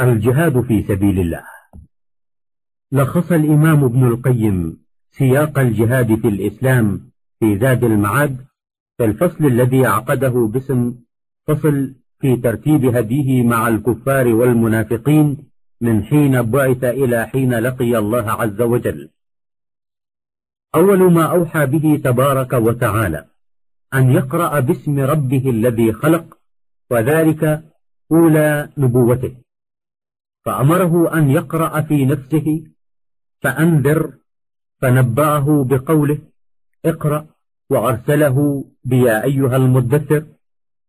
الجهاد في سبيل الله. لخص الإمام ابن القيم سياق الجهاد في الإسلام في زاد المعاد في الفصل الذي عقده باسم فصل في ترتيب هديه مع الكفار والمنافقين من حين بعث إلى حين لقي الله عز وجل. أول ما أوحى به تبارك وتعالى أن يقرأ باسم ربه الذي خلق وذلك أولى نبوته. فأمره أن يقرأ في نفسه فأنذر فنبأه بقوله اقرأ وأرسله بيا أيها المدثر.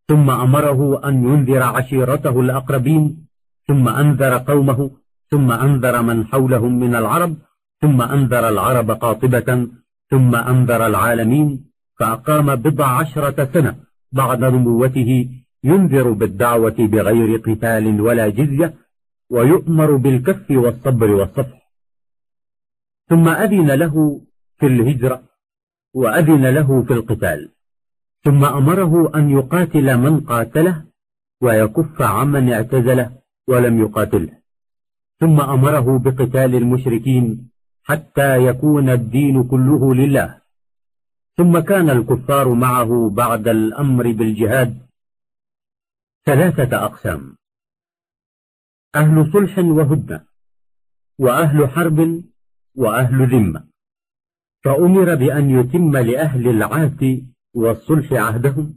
ثم أمره أن ينذر عشيرته الأقربين ثم أنذر قومه ثم أنذر من حولهم من العرب ثم أنذر العرب قاطبة ثم أنذر العالمين. فأقام بضع عشرة سنة بعد نبوته ينذر بالدعوة بغير قتال ولا جزية ويؤمر بالكف والصبر والصفح ثم أذن له في الهجرة وأذن له في القتال. ثم أمره أن يقاتل من قاتله ويكف عمن اعتزله ولم يقاتله. ثم أمره بقتال المشركين حتى يكون الدين كله لله. ثم كان الكفار معه بعد الأمر بالجهاد ثلاثة أقسام. أهل صلح وهدنة وأهل حرب وأهل ذمة. فأمر بأن يتم لأهل العهد والصلح عهدهم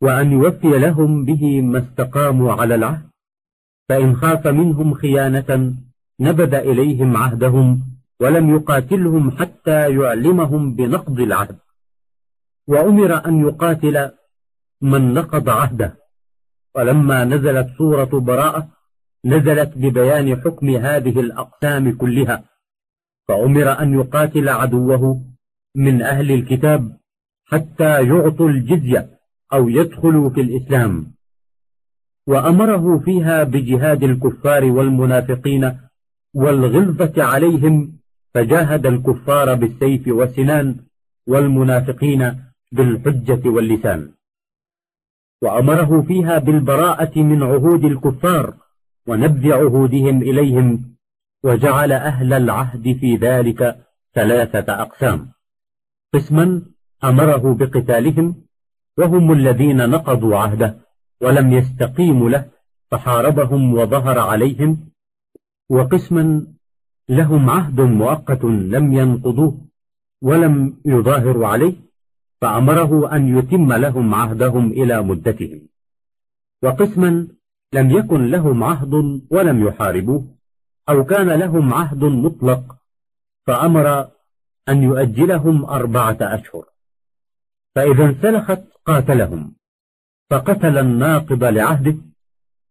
وأن يوفي لهم به ما استقاموا على العهد. فإن خاف منهم خيانة نبذ إليهم عهدهم ولم يقاتلهم حتى يعلمهم بنقض العهد. وأمر أن يقاتل من نقض عهده. ولما نزلت سورة براءة نزلت ببيان حكم هذه الأقسام كلها فأمر أن يقاتل عدوه من أهل الكتاب حتى يعطوا الجزية أو يدخلوا في الإسلام. وأمره فيها بجهاد الكفار والمنافقين والغلظة عليهم فجاهد الكفار بالسيف والسنان والمنافقين بالحجة واللسان. وأمره فيها بالبراءة من عهود الكفار ونبذ عهودهم إليهم وجعل أهل العهد في ذلك ثلاثة أقسام. قسما أمره بقتالهم وهم الذين نقضوا عهده ولم يستقيموا له فحاربهم وظهر عليهم وقسما لهم عهد مؤقت لم ينقضوه ولم يظاهروا عليه فأمره أن يتم لهم عهدهم إلى مدتهم. وقسما لم يكن لهم عهد ولم يحاربوه. أو كان لهم عهد مطلق فأمر أن يؤجلهم أربعة أشهر. فإذا انسلخت قاتلهم فقتل الناقض لعهده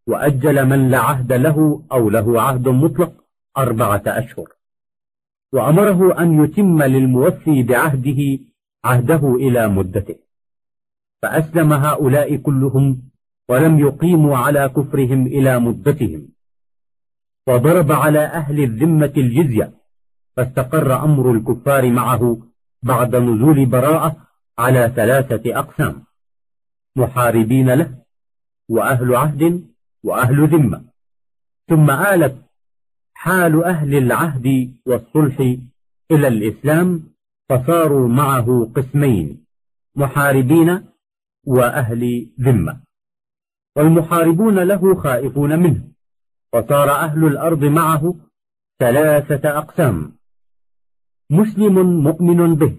وأجل من لا عهد له أو له عهد مطلق أربعة أشهر. وأمره أن يتم للموفي بعهده عهده إلى مدته. فأسلم هؤلاء كلهم ولم يقيموا على كفرهم إلى مدتهم. وضرب على أهل الذمة الجزية فاستقر أمر الكفار معه بعد نزول براءة على ثلاثة أقسام محاربين له وأهل عهد وأهل ذمة. ثم آلت حال أهل العهد والصلح إلى الإسلام فصاروا معه قسمين محاربين وأهل ذمة. والمحاربون له خائفون منه. وصار أهل الأرض معه ثلاثة أقسام. مسلم مؤمن به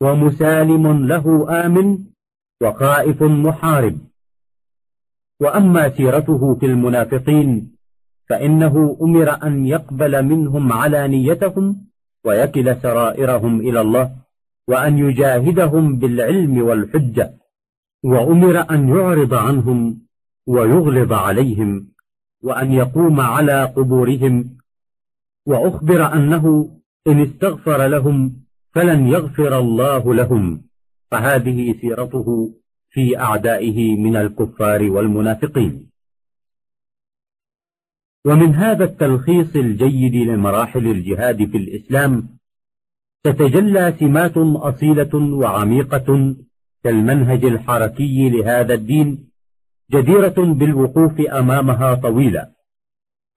ومسالم له آمن وخائف محارب. وأما سيرته في المنافقين فإنه أمر أن يقبل منهم علانيتهم ويكل سرائرهم إلى الله وأن يجاهدهم بالعلم والحجة. وأمر أن يعرض عنهم ويغلظ عليهم وأن يقوم على قبورهم. وأخبر أنه إن استغفر لهم فلن يغفر الله لهم. فهذه سيرته في أعدائه من الكفار والمنافقين. ومن هذا التلخيص الجيد لمراحل الجهاد في الإسلام تتجلى سمات أصيلة وعميقة كالمنهج الحركي لهذا الدين جديرة بالوقوف أمامها طويلا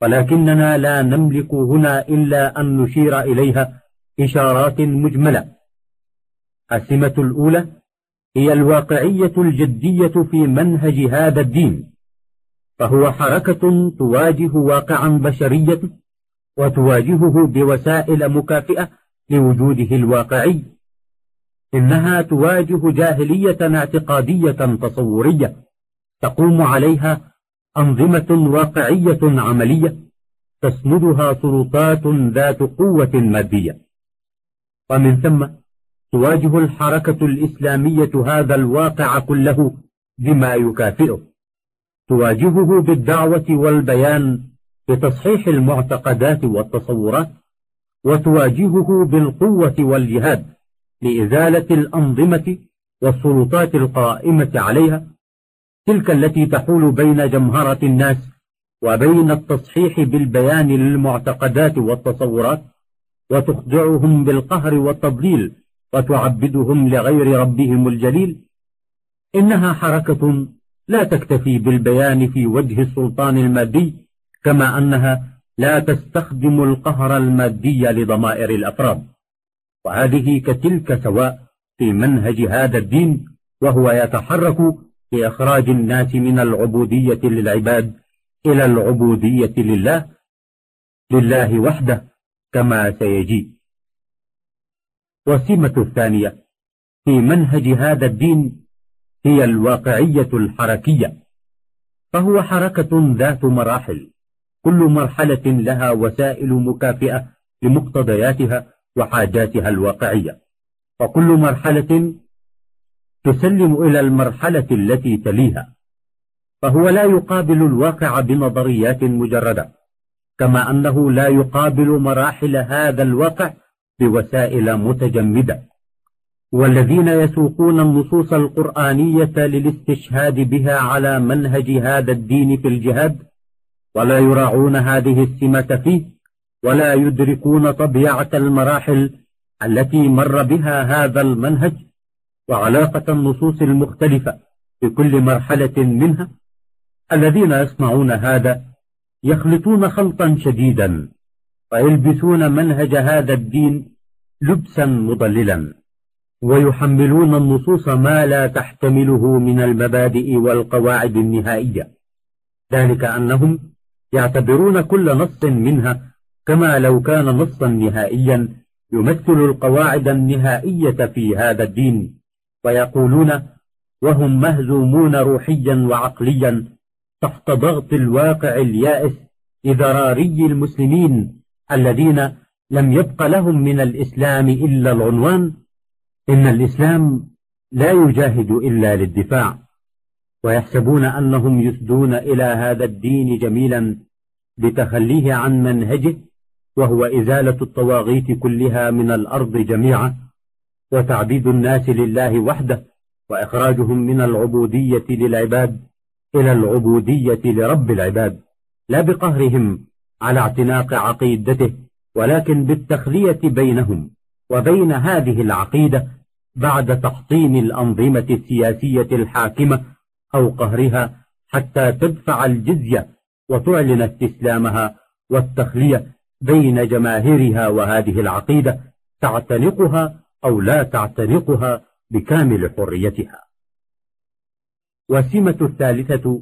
ولكننا لا نملك هنا إلا أن نشير إليها إشارات مجملة. السمة الأولى هي الواقعية الجدية في منهج هذا الدين فهو حركة تواجه واقعا بشريا وتواجهه بوسائل مكافئة لوجوده الواقعي. إنها تواجه جاهلية اعتقادية تصورية تقوم عليها أنظمة واقعية عملية تسندها سلطات ذات قوة مادية. ومن ثم تواجه الحركة الإسلامية هذا الواقع كله بما يكافئه. تواجهه بالدعوة والبيان بتصحيح المعتقدات والتصورات وتواجهه بالقوة والجهاد. لإزالة الأنظمة والسلطات القائمة عليها تلك التي تحول بين جمهرة الناس وبين التصحيح بالبيان للمعتقدات والتصورات وتخضعهم بالقهر والتضليل وتعبدهم لغير ربهم الجليل. إنها حركة لا تكتفي بالبيان في وجه السلطان المادي كما أنها لا تستخدم القهر المادي لضمائر الأفراد. وهذه كتلك سواء في منهج هذا الدين وهو يتحرك لإخراج الناس من العبودية للعباد إلى العبودية لله لله وحده كما سيجي. والسمة الثانية في منهج هذا الدين هي الواقعية الحركية فهو حركة ذات مراحل كل مرحلة لها وسائل مكافئة لمقتضياتها وحاجاتها الواقعية. وكل مرحلة تسلم إلى المرحلة التي تليها فهو لا يقابل الواقع بنظريات مجردة كما أنه لا يقابل مراحل هذا الواقع بوسائل متجمدة. والذين يسوقون النصوص القرآنية للاستشهاد بها على منهج هذا الدين في الجهاد ولا يراعون هذه السمة فيه ولا يدركون طبيعة المراحل التي مر بها هذا المنهج وعلاقة النصوص المختلفة في كل مرحلة منها. الذين يصنعون هذا يخلطون خلطا شديدا ويلبسون منهج هذا الدين لبسا مضللا ويحملون النصوص ما لا تحتمله من المبادئ والقواعد النهائية. ذلك أنهم يعتبرون كل نص منها كما لو كان نصا نهائيا يمثل القواعد النهائية في هذا الدين ويقولون وهم مهزومون روحيا وعقليا تحت ضغط الواقع اليائس لذراري المسلمين الذين لم يبق لهم من الإسلام إلا العنوان إن الإسلام لا يجاهد إلا للدفاع ويحسبون أنهم يسدون إلى هذا الدين جميلا بتخليه عن منهجه وهو إزالة الطواغيت كلها من الأرض جميعا وتعبيد الناس لله وحده وإخراجهم من العبودية للعباد إلى العبودية لرب العباد لا بقهرهم على اعتناق عقيدته ولكن بالتخلية بينهم وبين هذه العقيدة بعد تحطيم الأنظمة السياسية الحاكمة أو قهرها حتى تدفع الجزية وتعلن استسلامها والتخلية بين جماهيرها وهذه العقيدة تعتنقها أو لا تعتنقها بكامل حريتها. والسمة الثالثة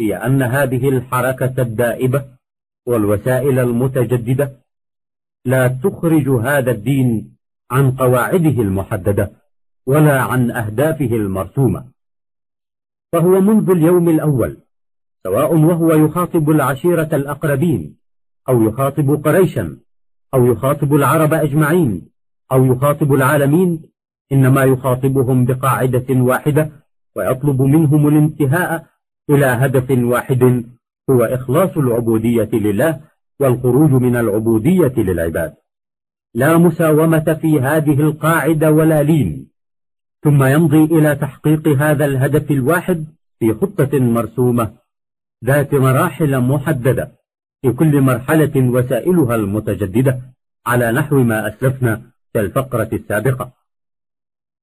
هي أن هذه الحركة الدائبة والوسائل المتجددة لا تخرج هذا الدين عن قواعده المحددة ولا عن أهدافه المرسومة. فهو منذ اليوم الأول سواء وهو يخاطب العشيرة الأقربين أو يخاطب قريشا أو يخاطب العرب أجمعين أو يخاطب العالمين إنما يخاطبهم بقاعدة واحدة ويطلب منهم الانتهاء إلى هدف واحد هو إخلاص العبودية لله والخروج من العبودية للعباد. لا مساومة في هذه القاعدة ولا لين. ثم يمضي إلى تحقيق هذا الهدف الواحد في خطة مرسومة ذات مراحل محددة. في كل مرحلة وسائلها المتجددة على نحو ما أسلفنا في الفقرة السابقة.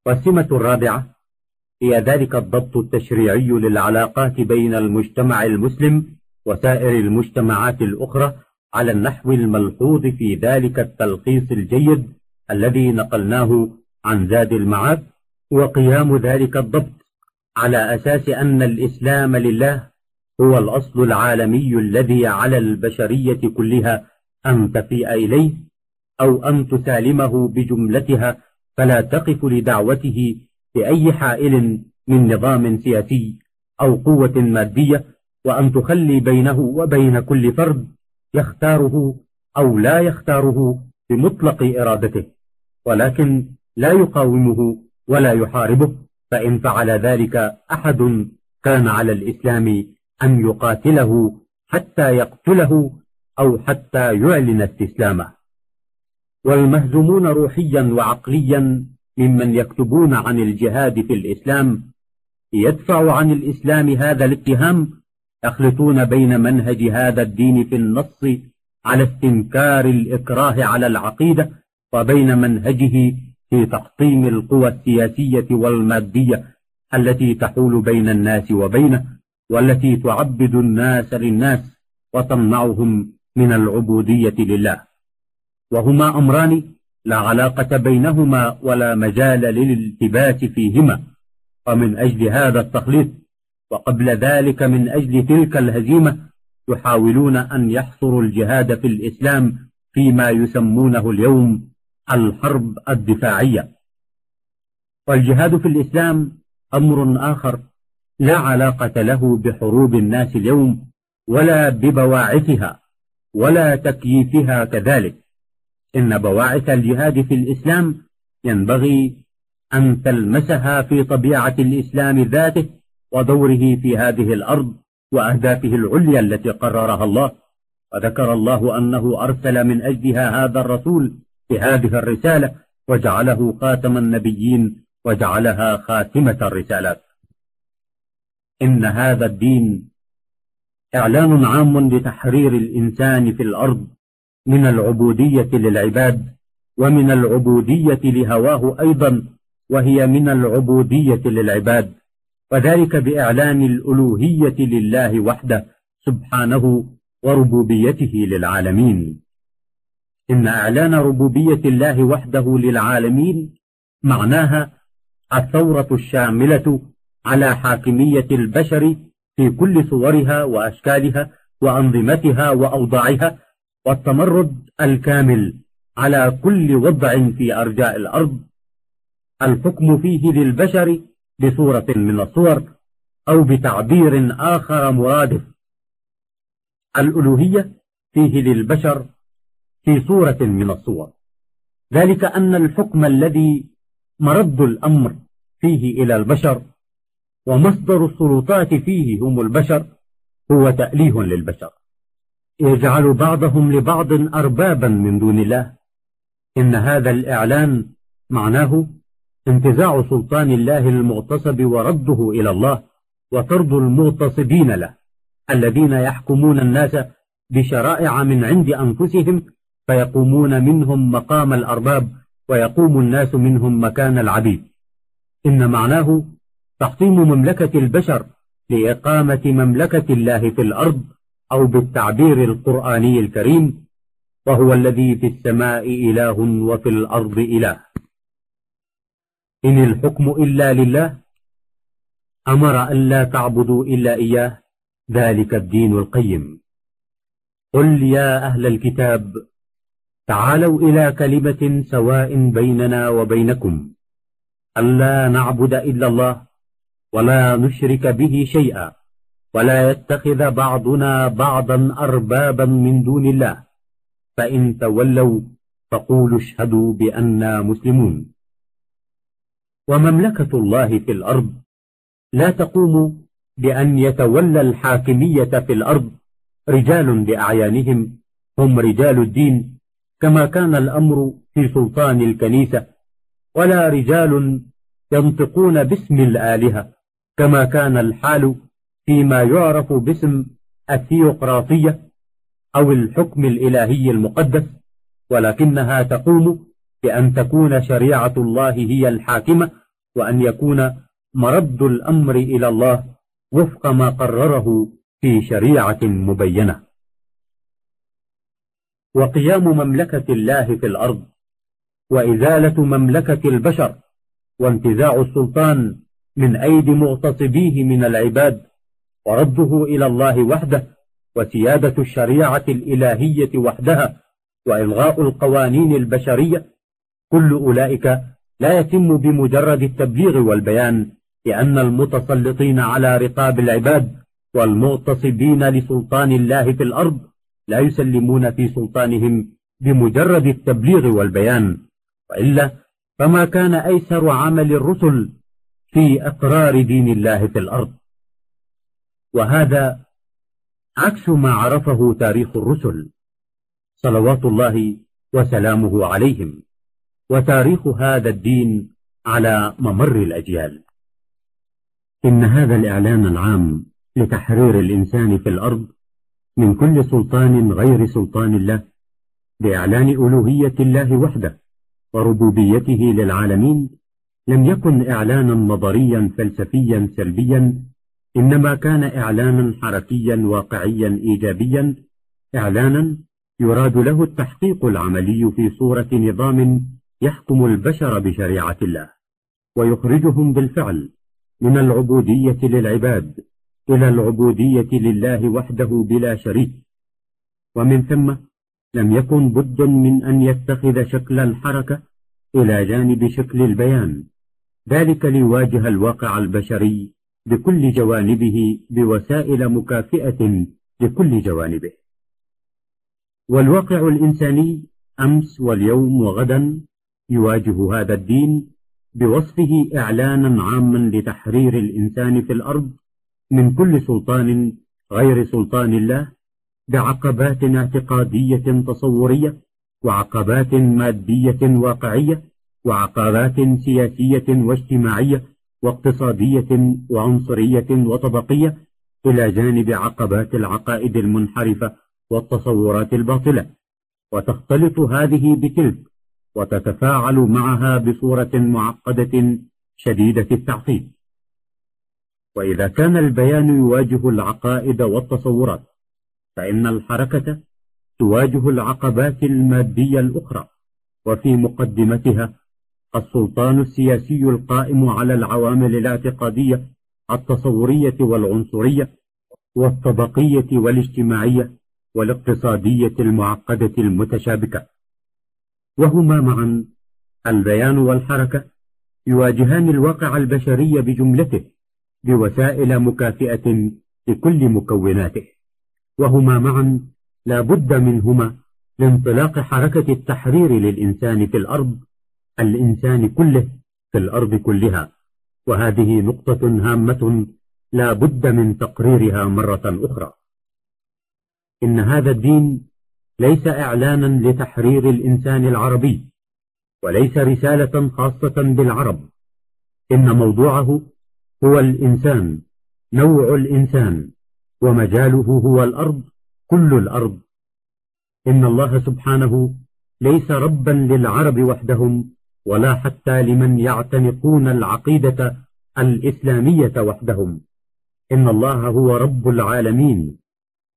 والسمة الرابعة هي ذلك الضبط التشريعي للعلاقات بين المجتمع المسلم وسائر المجتمعات الأخرى على النحو الملحوظ في ذلك التلخيص الجيد الذي نقلناه عن زاد المعاد وقيام ذلك الضبط على أساس أن الإسلام لله هو الأصل العالمي الذي على البشرية كلها أن تفيء إليه أو أن تسالمه بجملتها فلا تقف لدعوته بأي حائل من نظام سياسي أو قوة مادية وأن تخلي بينه وبين كل فرد يختاره أو لا يختاره بمطلق إرادته. ولكن لا يقاومه ولا يحاربه فإن فعل ذلك أحد كان على الإسلام أن يقاتله حتى يقتله أو حتى يعلن استسلامه. والمهزومون روحيا وعقليا ممن يكتبون عن الجهاد في الإسلام يدفع عن الإسلام هذا الاتهام يخلطون بين منهج هذا الدين في النص على استنكار الإكراه على العقيدة وبين منهجه في تحطيم القوى السياسية والمادية التي تحول بين الناس وبينه. والتي تعبد الناس للناس وتمنعهم من العبودية لله. وهما أمران لا علاقة بينهما ولا مجال للالتباس فيهما. ومن أجل هذا التخليط وقبل ذلك من أجل تلك الهزيمة يحاولون أن يحصروا الجهاد في الإسلام فيما يسمونه اليوم الحرب الدفاعية. والجهاد في الإسلام أمر آخر لا علاقة له بحروب الناس اليوم ولا ببواعثها ولا تكييفها كذلك. إن بواعث الجهاد في الإسلام ينبغي أن تلمسها في طبيعة الإسلام ذاته ودوره في هذه الأرض وأهدافه العليا التي قررها الله. وذكر الله أنه أرسل من أجلها هذا الرسول بهذه الرسالة وجعله خاتم النبيين وجعلها خاتمة الرسالات. إن هذا الدين إعلان عام لتحرير الإنسان في الأرض من العبودية للعباد ومن العبودية لهواه أيضا وهي من العبودية للعباد. وذلك بإعلان الألوهية لله وحده سبحانه وربوبيته للعالمين. إن إعلان ربوبية الله وحده للعالمين معناها الثورة الشاملة على حاكمية البشر في كل صورها وأشكالها وأنظمتها وأوضاعها والتمرد الكامل على كل وضع في أرجاء الأرض. الحكم فيه للبشر بصورة من الصور أو بتعبير آخر مرادف الألوهية فيه للبشر في صورة من الصور. ذلك أن الحكم الذي مرد الأمر فيه إلى البشر ومصدر السلطات فيه هم البشر هو تأليه للبشر. يجعل بعضهم لبعض أربابا من دون الله. إن هذا الإعلان معناه انتزاع سلطان الله المغتصب ورده إلى الله وطرد المغتصبين له الذين يحكمون الناس بشرائع من عند أنفسهم فيقومون منهم مقام الأرباب ويقوم الناس منهم مكان العبيد. إن معناه تحطيم مملكة البشر لإقامة مملكة الله في الأرض أو بالتعبير القرآني الكريم وهو الذي في السماء إله وفي الأرض إله. إن الحكم إلا لله أمر أن لا تعبدوا إلا إياه ذلك الدين القيم. قل يا أهل الكتاب تعالوا إلى كلمة سواء بيننا وبينكم. ألا نعبد إلا الله ولا نشرك به شيئا. ولا يتخذ بعضنا بعضا أربابا من دون الله. فإن تولوا فقولوا اشهدوا بأننا مسلمون. ومملكة الله في الأرض لا تقوم بأن يتولى الحاكمية في الأرض. رجال بأعيانهم هم رجال الدين كما كان الأمر في سلطان الكنيسة. ولا رجال ينطقون باسم الآلهة. كما كان الحال فيما يعرف باسم الثيوقراطية أو الحكم الإلهي المقدس ولكنها تقوم بأن تكون شريعة الله هي الحاكمة وأن يكون مرد الأمر إلى الله وفق ما قرره في شريعة مبينة. وقيام مملكة الله في الأرض وإزالة مملكة البشر وانتزاع السلطان من أيدي مغتصبيه من العباد ورده إلى الله وحده وسيادة الشريعة الإلهية وحدها وإلغاء القوانين البشرية. كل أولئك لا يتم بمجرد التبليغ والبيان لأن المتسلطين على رقاب العباد والمغتصبين لسلطان الله في الأرض لا يسلمون في سلطانهم بمجرد التبليغ والبيان. وإلا فما كان أيسر عمل الرسل في أقرار دين الله في الأرض. وهذا عكس ما عرفه تاريخ الرسل صلوات الله وسلامه عليهم وتاريخ هذا الدين على ممر الأجيال. إن هذا الإعلان العام لتحرير الإنسان في الأرض من كل سلطان غير سلطان الله بإعلان ألوهية الله وحده وربوبيته للعالمين لم يكن إعلانا نظريا فلسفيا سلبيا إنما كان إعلانا حركيا واقعيا إيجابيا. إعلانا يراد له التحقيق العملي في صورة نظام يحكم البشر بشريعة الله ويخرجهم بالفعل من العبودية للعباد إلى العبودية لله وحده بلا شريك. ومن ثم لم يكن بد من أن يتخذ شكل الحركة إلى جانب شكل البيان. ذلك ليواجه الواقع البشري بكل جوانبه بوسائل مكافئة لكل جوانبه. والواقع الإنساني أمس واليوم وغدا يواجه هذا الدين بوصفه إعلانا عاما لتحرير الإنسان في الأرض من كل سلطان غير سلطان الله بعقبات اعتقادية تصورية وعقبات مادية واقعية وعقبات سياسية واجتماعية واقتصادية وعنصرية وطبقية إلى جانب عقبات العقائد المنحرفة والتصورات الباطلة. وتختلط هذه بتلك وتتفاعل معها بصورة معقدة شديدة التعقيد. وإذا كان البيان يواجه العقائد والتصورات فإن الحركة تواجه العقبات المادية الأخرى وفي مقدمتها السلطان السياسي القائم على العوامل الاعتقادية التصورية والعنصرية والطبقية والاجتماعية والاقتصادية المعقدة المتشابكة. وهما معا البيان والحركة يواجهان الواقع البشري بجملته بوسائل مكافئة لكل مكوناته. وهما معا لا بد منهما لانطلاق حركة التحرير للإنسان في الأرض الإنسان كله في الأرض كلها. وهذه نقطة هامة لا بد من تقريرها مرة أخرى. إن هذا الدين ليس إعلانا لتحرير الإنسان العربي وليس رسالة خاصة بالعرب إن موضوعه هو الإنسان نوع الإنسان ومجاله هو الأرض كل الأرض. إن الله سبحانه ليس ربا للعرب وحدهم ولا حتى لمن يعتنقون العقيدة الإسلامية وحدهم. إن الله هو رب العالمين.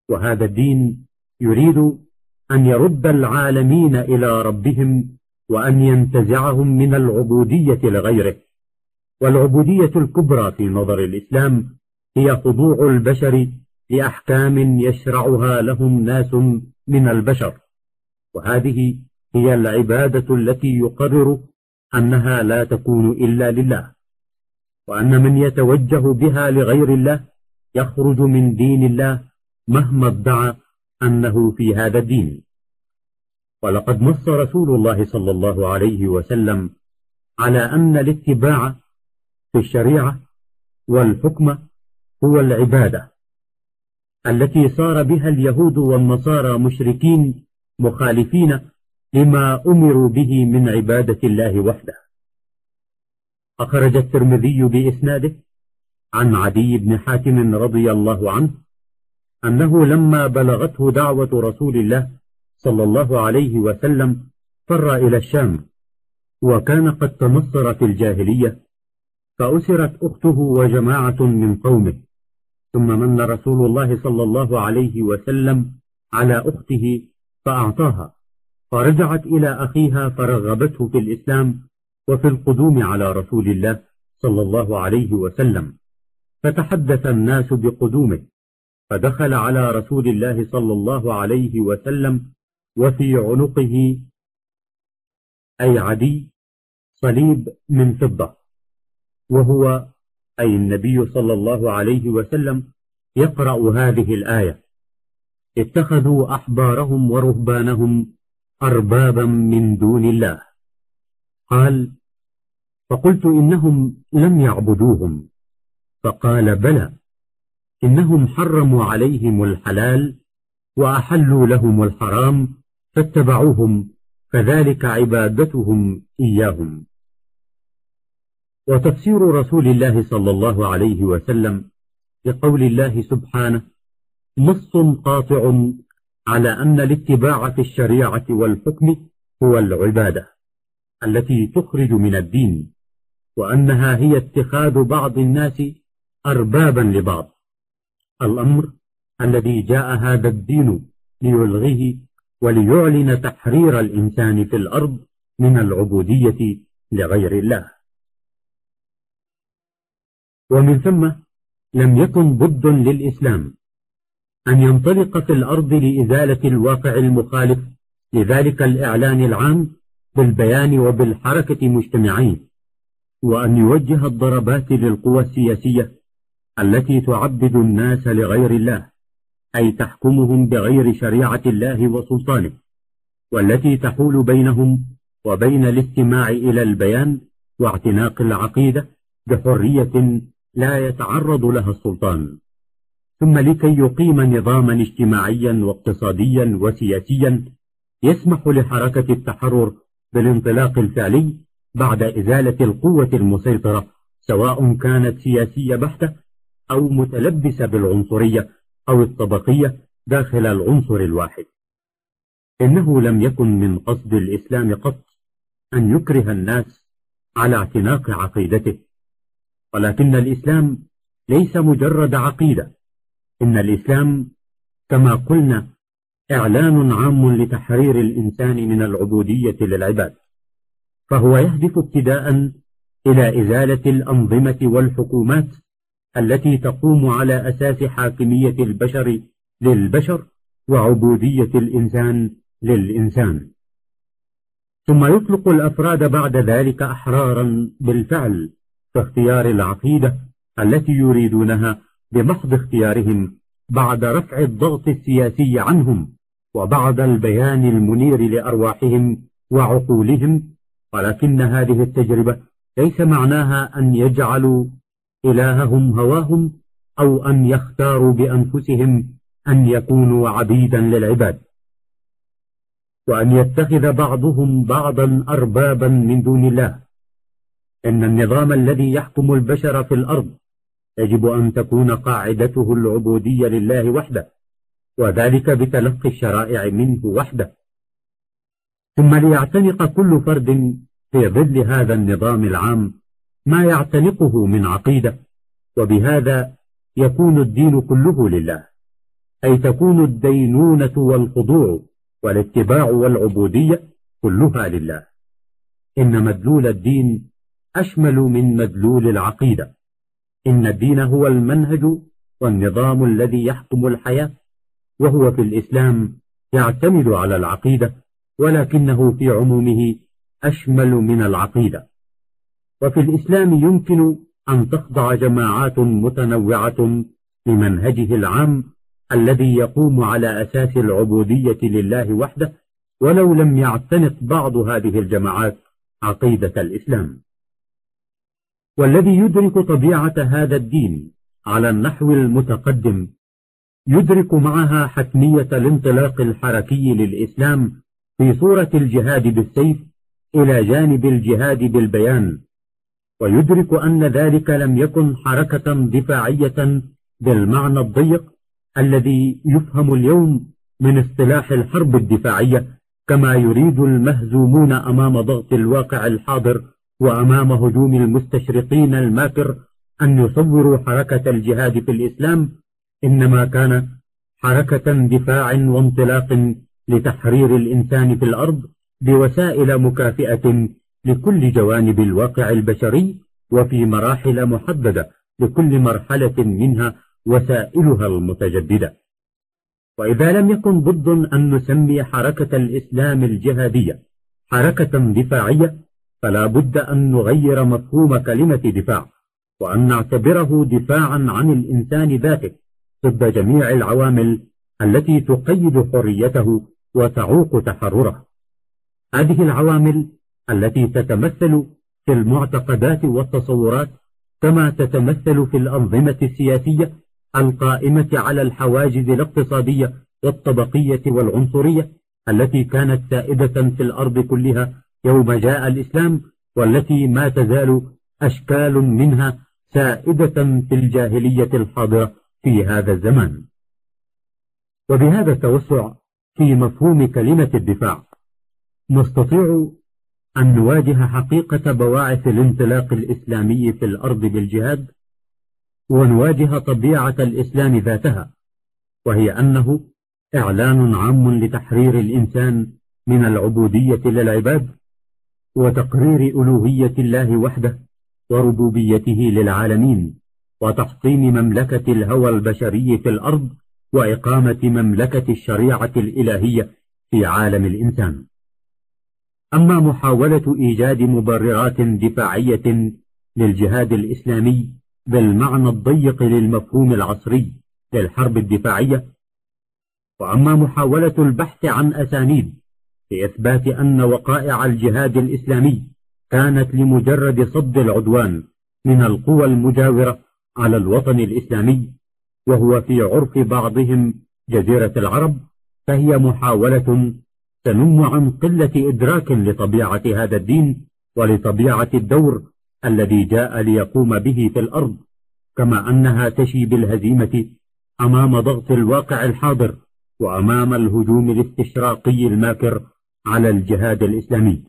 وهذا الدين يريد أن يرد العالمين إلى ربهم وأن ينتزعهم من العبودية لغيره. والعبودية الكبرى في نظر الإسلام هي خضوع البشر لأحكام يشرعها لهم ناس من البشر. وهذه هي العبادة التي يقرر أنها لا تكون إلا لله وأن من يتوجه بها لغير الله يخرج من دين الله مهما ادعى أنه في هذا الدين. ولقد نص رسول الله صلى الله عليه وسلم على أن الاتباع في الشريعة والحكم هو العبادة التي صار بها اليهود والنصارى مشركين مخالفين لما أمروا به من عبادة الله وحده. أخرج الترمذي بإسناده عن عدي بن حاتم رضي الله عنه أنه لما بلغته دعوة رسول الله صلى الله عليه وسلم فر إلى الشام وكان قد تمصر في الجاهلية فأسرت أخته وجماعة من قومه ثم من رسول الله صلى الله عليه وسلم على أخته فأعطاها. فرجعت إلى أخيها فرغبته في الإسلام وفي القدوم على رسول الله صلى الله عليه وسلم. فتحدث الناس بقدومه فدخل على رسول الله صلى الله عليه وسلم وفي عنقه أي عدي صليب من فضة وهو أي النبي صلى الله عليه وسلم يقرأ هذه الآية. اتخذوا أحبارهم ورهبانهم أربابا من دون الله. قال فقلت إنهم لم يعبدوهم. فقال بلى إنهم حرموا عليهم الحلال وأحلوا لهم الحرام فاتبعوهم فذلك عبادتهم إياهم. وتفسير رسول الله صلى الله عليه وسلم لقول الله سبحانه نص قاطع على أن الاتباع في الشريعة والحكم هو العبادة التي تخرج من الدين وأنها هي اتخاذ بعض الناس أربابا لبعض. الأمر الذي جاء هذا الدين ليلغيه وليعلن تحرير الإنسان في الأرض من العبودية لغير الله. ومن ثم لم يكن بد للإسلام أن ينطلق في الأرض لإزالة الواقع المخالف لذلك الإعلان العام بالبيان وبالحركة مجتمعين وأن يوجه الضربات للقوى السياسية التي تعبد الناس لغير الله أي تحكمهم بغير شريعة الله وسلطانه والتي تحول بينهم وبين الاستماع إلى البيان واعتناق العقيدة بحرية لا يتعرض لها السلطان. ثم لكي يقيم نظاما اجتماعيا واقتصاديا وسياسيا يسمح لحركة التحرر بالانطلاق الفعلي بعد إزالة القوة المسيطرة سواء كانت سياسية بحتة أو متلبسة بالعنصرية أو الطبقية داخل العنصر الواحد. إنه لم يكن من قصد الإسلام قط أن يكره الناس على اعتناق عقيدته ولكن الإسلام ليس مجرد عقيدة إن الإسلام كما قلنا إعلان عام لتحرير الإنسان من العبودية للعباد فهو يهدف ابتداء إلى إزالة الأنظمة والحكومات التي تقوم على أساس حاكمية البشر للبشر وعبودية الإنسان للإنسان. ثم يطلق الأفراد بعد ذلك أحرارا بالفعل في اختيار العقيدة التي يريدونها بمحض اختيارهم بعد رفع الضغط السياسي عنهم وبعد البيان المنير لأرواحهم وعقولهم ولكن هذه التجربة ليس معناها أن يجعلوا إلههم هواهم أو أن يختاروا بأنفسهم أن يكونوا عبيدا للعباد. وأن يتخذ بعضهم بعضا أربابا من دون الله. إن النظام الذي يحكم البشر في الأرض يجب أن تكون قاعدته العبودية لله وحده وذلك بتلقي الشرائع منه وحده. ثم ليعتنق كل فرد في ظل هذا النظام العام ما يعتنقه من عقيدة وبهذا يكون الدين كله لله. أي تكون الدينونة والخضوع والاتباع والعبودية كلها لله. إن مدلول الدين أشمل من مدلول العقيدة. إن الدين هو المنهج والنظام الذي يحكم الحياة وهو في الإسلام يعتمد على العقيدة ولكنه في عمومه أشمل من العقيدة. وفي الإسلام يمكن أن تخضع جماعات متنوعة لمنهجه العام الذي يقوم على أساس العبودية لله وحده ولو لم يعتنق بعض هذه الجماعات عقيدة الإسلام. والذي يدرك طبيعة هذا الدين على النحو المتقدم يدرك معها حتمية الانطلاق الحركي للإسلام في صورة الجهاد بالسيف إلى جانب الجهاد بالبيان ويدرك أن ذلك لم يكن حركة دفاعية بالمعنى الضيق الذي يفهم اليوم من اصطلاح الحرب الدفاعية كما يريد المهزومون أمام ضغط الواقع الحاضر وأمام هجوم المستشرقين الماكر أن يصوروا حركة الجهاد في الإسلام إنما كان حركة دفاع وانطلاق لتحرير الإنسان في الأرض بوسائل مكافئة لكل جوانب الواقع البشري وفي مراحل محددة لكل مرحلة منها وسائلها المتجددة. وإذا لم يكن ضد أن نسمي حركة الإسلام الجهادية حركة دفاعية فلا بد أن نغير مفهوم كلمة دفاع وأن نعتبره دفاعا عن الإنسان ذاته ضد جميع العوامل التي تقيد حريته وتعوق تحرره. هذه العوامل التي تتمثل في المعتقدات والتصورات كما تتمثل في الأنظمة السياسية القائمة على الحواجز الاقتصادية والطبقية والعنصرية التي كانت سائدة في الأرض كلها يوم جاء الإسلام والتي ما تزال أشكال منها سائدة في الجاهلية الحاضرة في هذا الزمان. وبهذا التوسع في مفهوم كلمة الدفاع نستطيع أن نواجه حقيقة بواعث الانطلاق الإسلامي في الأرض بالجهاد ونواجه طبيعة الإسلام ذاتها وهي أنه إعلان عام لتحرير الإنسان من العبودية للعباد وتقرير ألوهية الله وحده وربوبيته للعالمين وتحطيم مملكة الهوى البشري في الأرض وإقامة مملكة الشريعة الإلهية في عالم الإنسان. أما محاولة إيجاد مبررات دفاعية للجهاد الإسلامي بالمعنى الضيق للمفهوم العصري للحرب الدفاعية وأما محاولة البحث عن أسانيد في إثبات أن وقائع الجهاد الإسلامي كانت لمجرد صد العدوان من القوى المجاورة على الوطن الإسلامي وهو في عرف بعضهم جزيرة العرب فهي محاولة تنم عن قلة إدراك لطبيعة هذا الدين ولطبيعة الدور الذي جاء ليقوم به في الأرض كما أنها تشي بالهزيمة أمام ضغط الواقع الحاضر وأمام الهجوم الاستشراقي الماكر على الجهاد الإسلامي.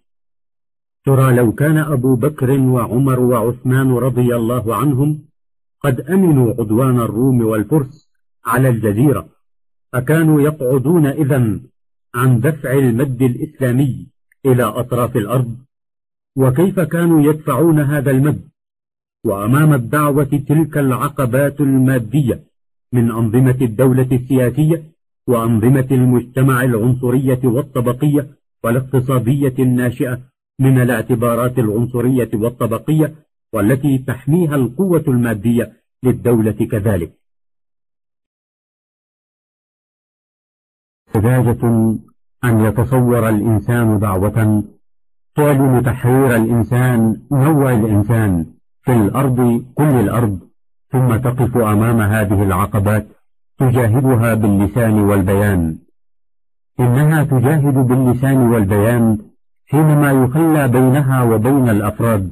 ترى لو كان أبو بكر وعمر وعثمان رضي الله عنهم قد أمنوا عدوان الروم والفرس على الجزيرة أكانوا يقعدون إذا عن دفع المد الإسلامي إلى أطراف الأرض. وكيف كانوا يدفعون هذا المد؟ وأمام الدعوة تلك العقبات المادية من أنظمة الدولة السياسية وأنظمة المجتمع العنصرية والطبقية والاقتصادية الناشئة من الاعتبارات العنصرية والطبقية والتي تحميها القوة المادية للدولة كذلك. سذاجة أن يتصور الإنسان دعوة. تعلن تحرير الإنسان نوع الإنسان في الأرض كل الأرض ثم تقف أمام هذه العقبات تجاهدها باللسان والبيان. إنها تجاهد باللسان والبيان حينما يخلى بينها وبين الأفراد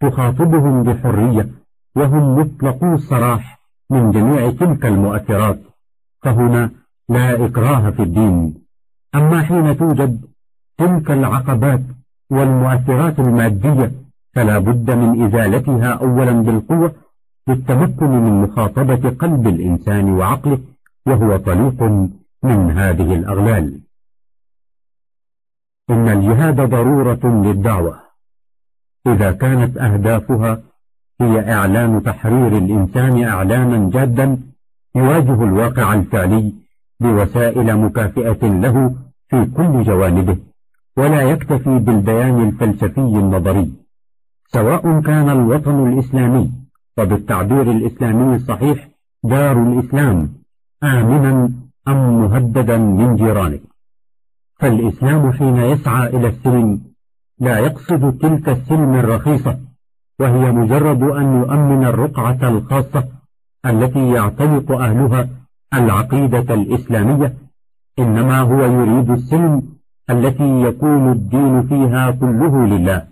تخاطبهم بحرية وهم مطلقو الصراح من جميع تلك المؤثرات. فهنا لا إكراه في الدين. أما حين توجد تلك العقبات والمؤثرات المادية فلا بد من إزالتها أولا بالقوة للتمكن من مخاطبة قلب الإنسان وعقله وهو طليق من هذه الأغلال. إن الجهاد ضرورة للدعوة. إذا كانت أهدافها هي إعلان تحرير الإنسان إعلانا جادا يواجه الواقع الفعلي بوسائل مكافئة له في كل جوانبه ولا يكتفي بالبيان الفلسفي النظري. سواء كان الوطن الإسلامي وبالتعبير الإسلامي الصحيح دار الإسلام آمنا أم مهددا من جيرانه. فالإسلام حين يسعى إلى السلم لا يقصد تلك السلم الرخيصة وهي مجرد أن يؤمن الرقعة الخاصة التي يعتنق أهلها العقيدة الإسلامية إنما هو يريد السلم التي يكون الدين فيها كله لله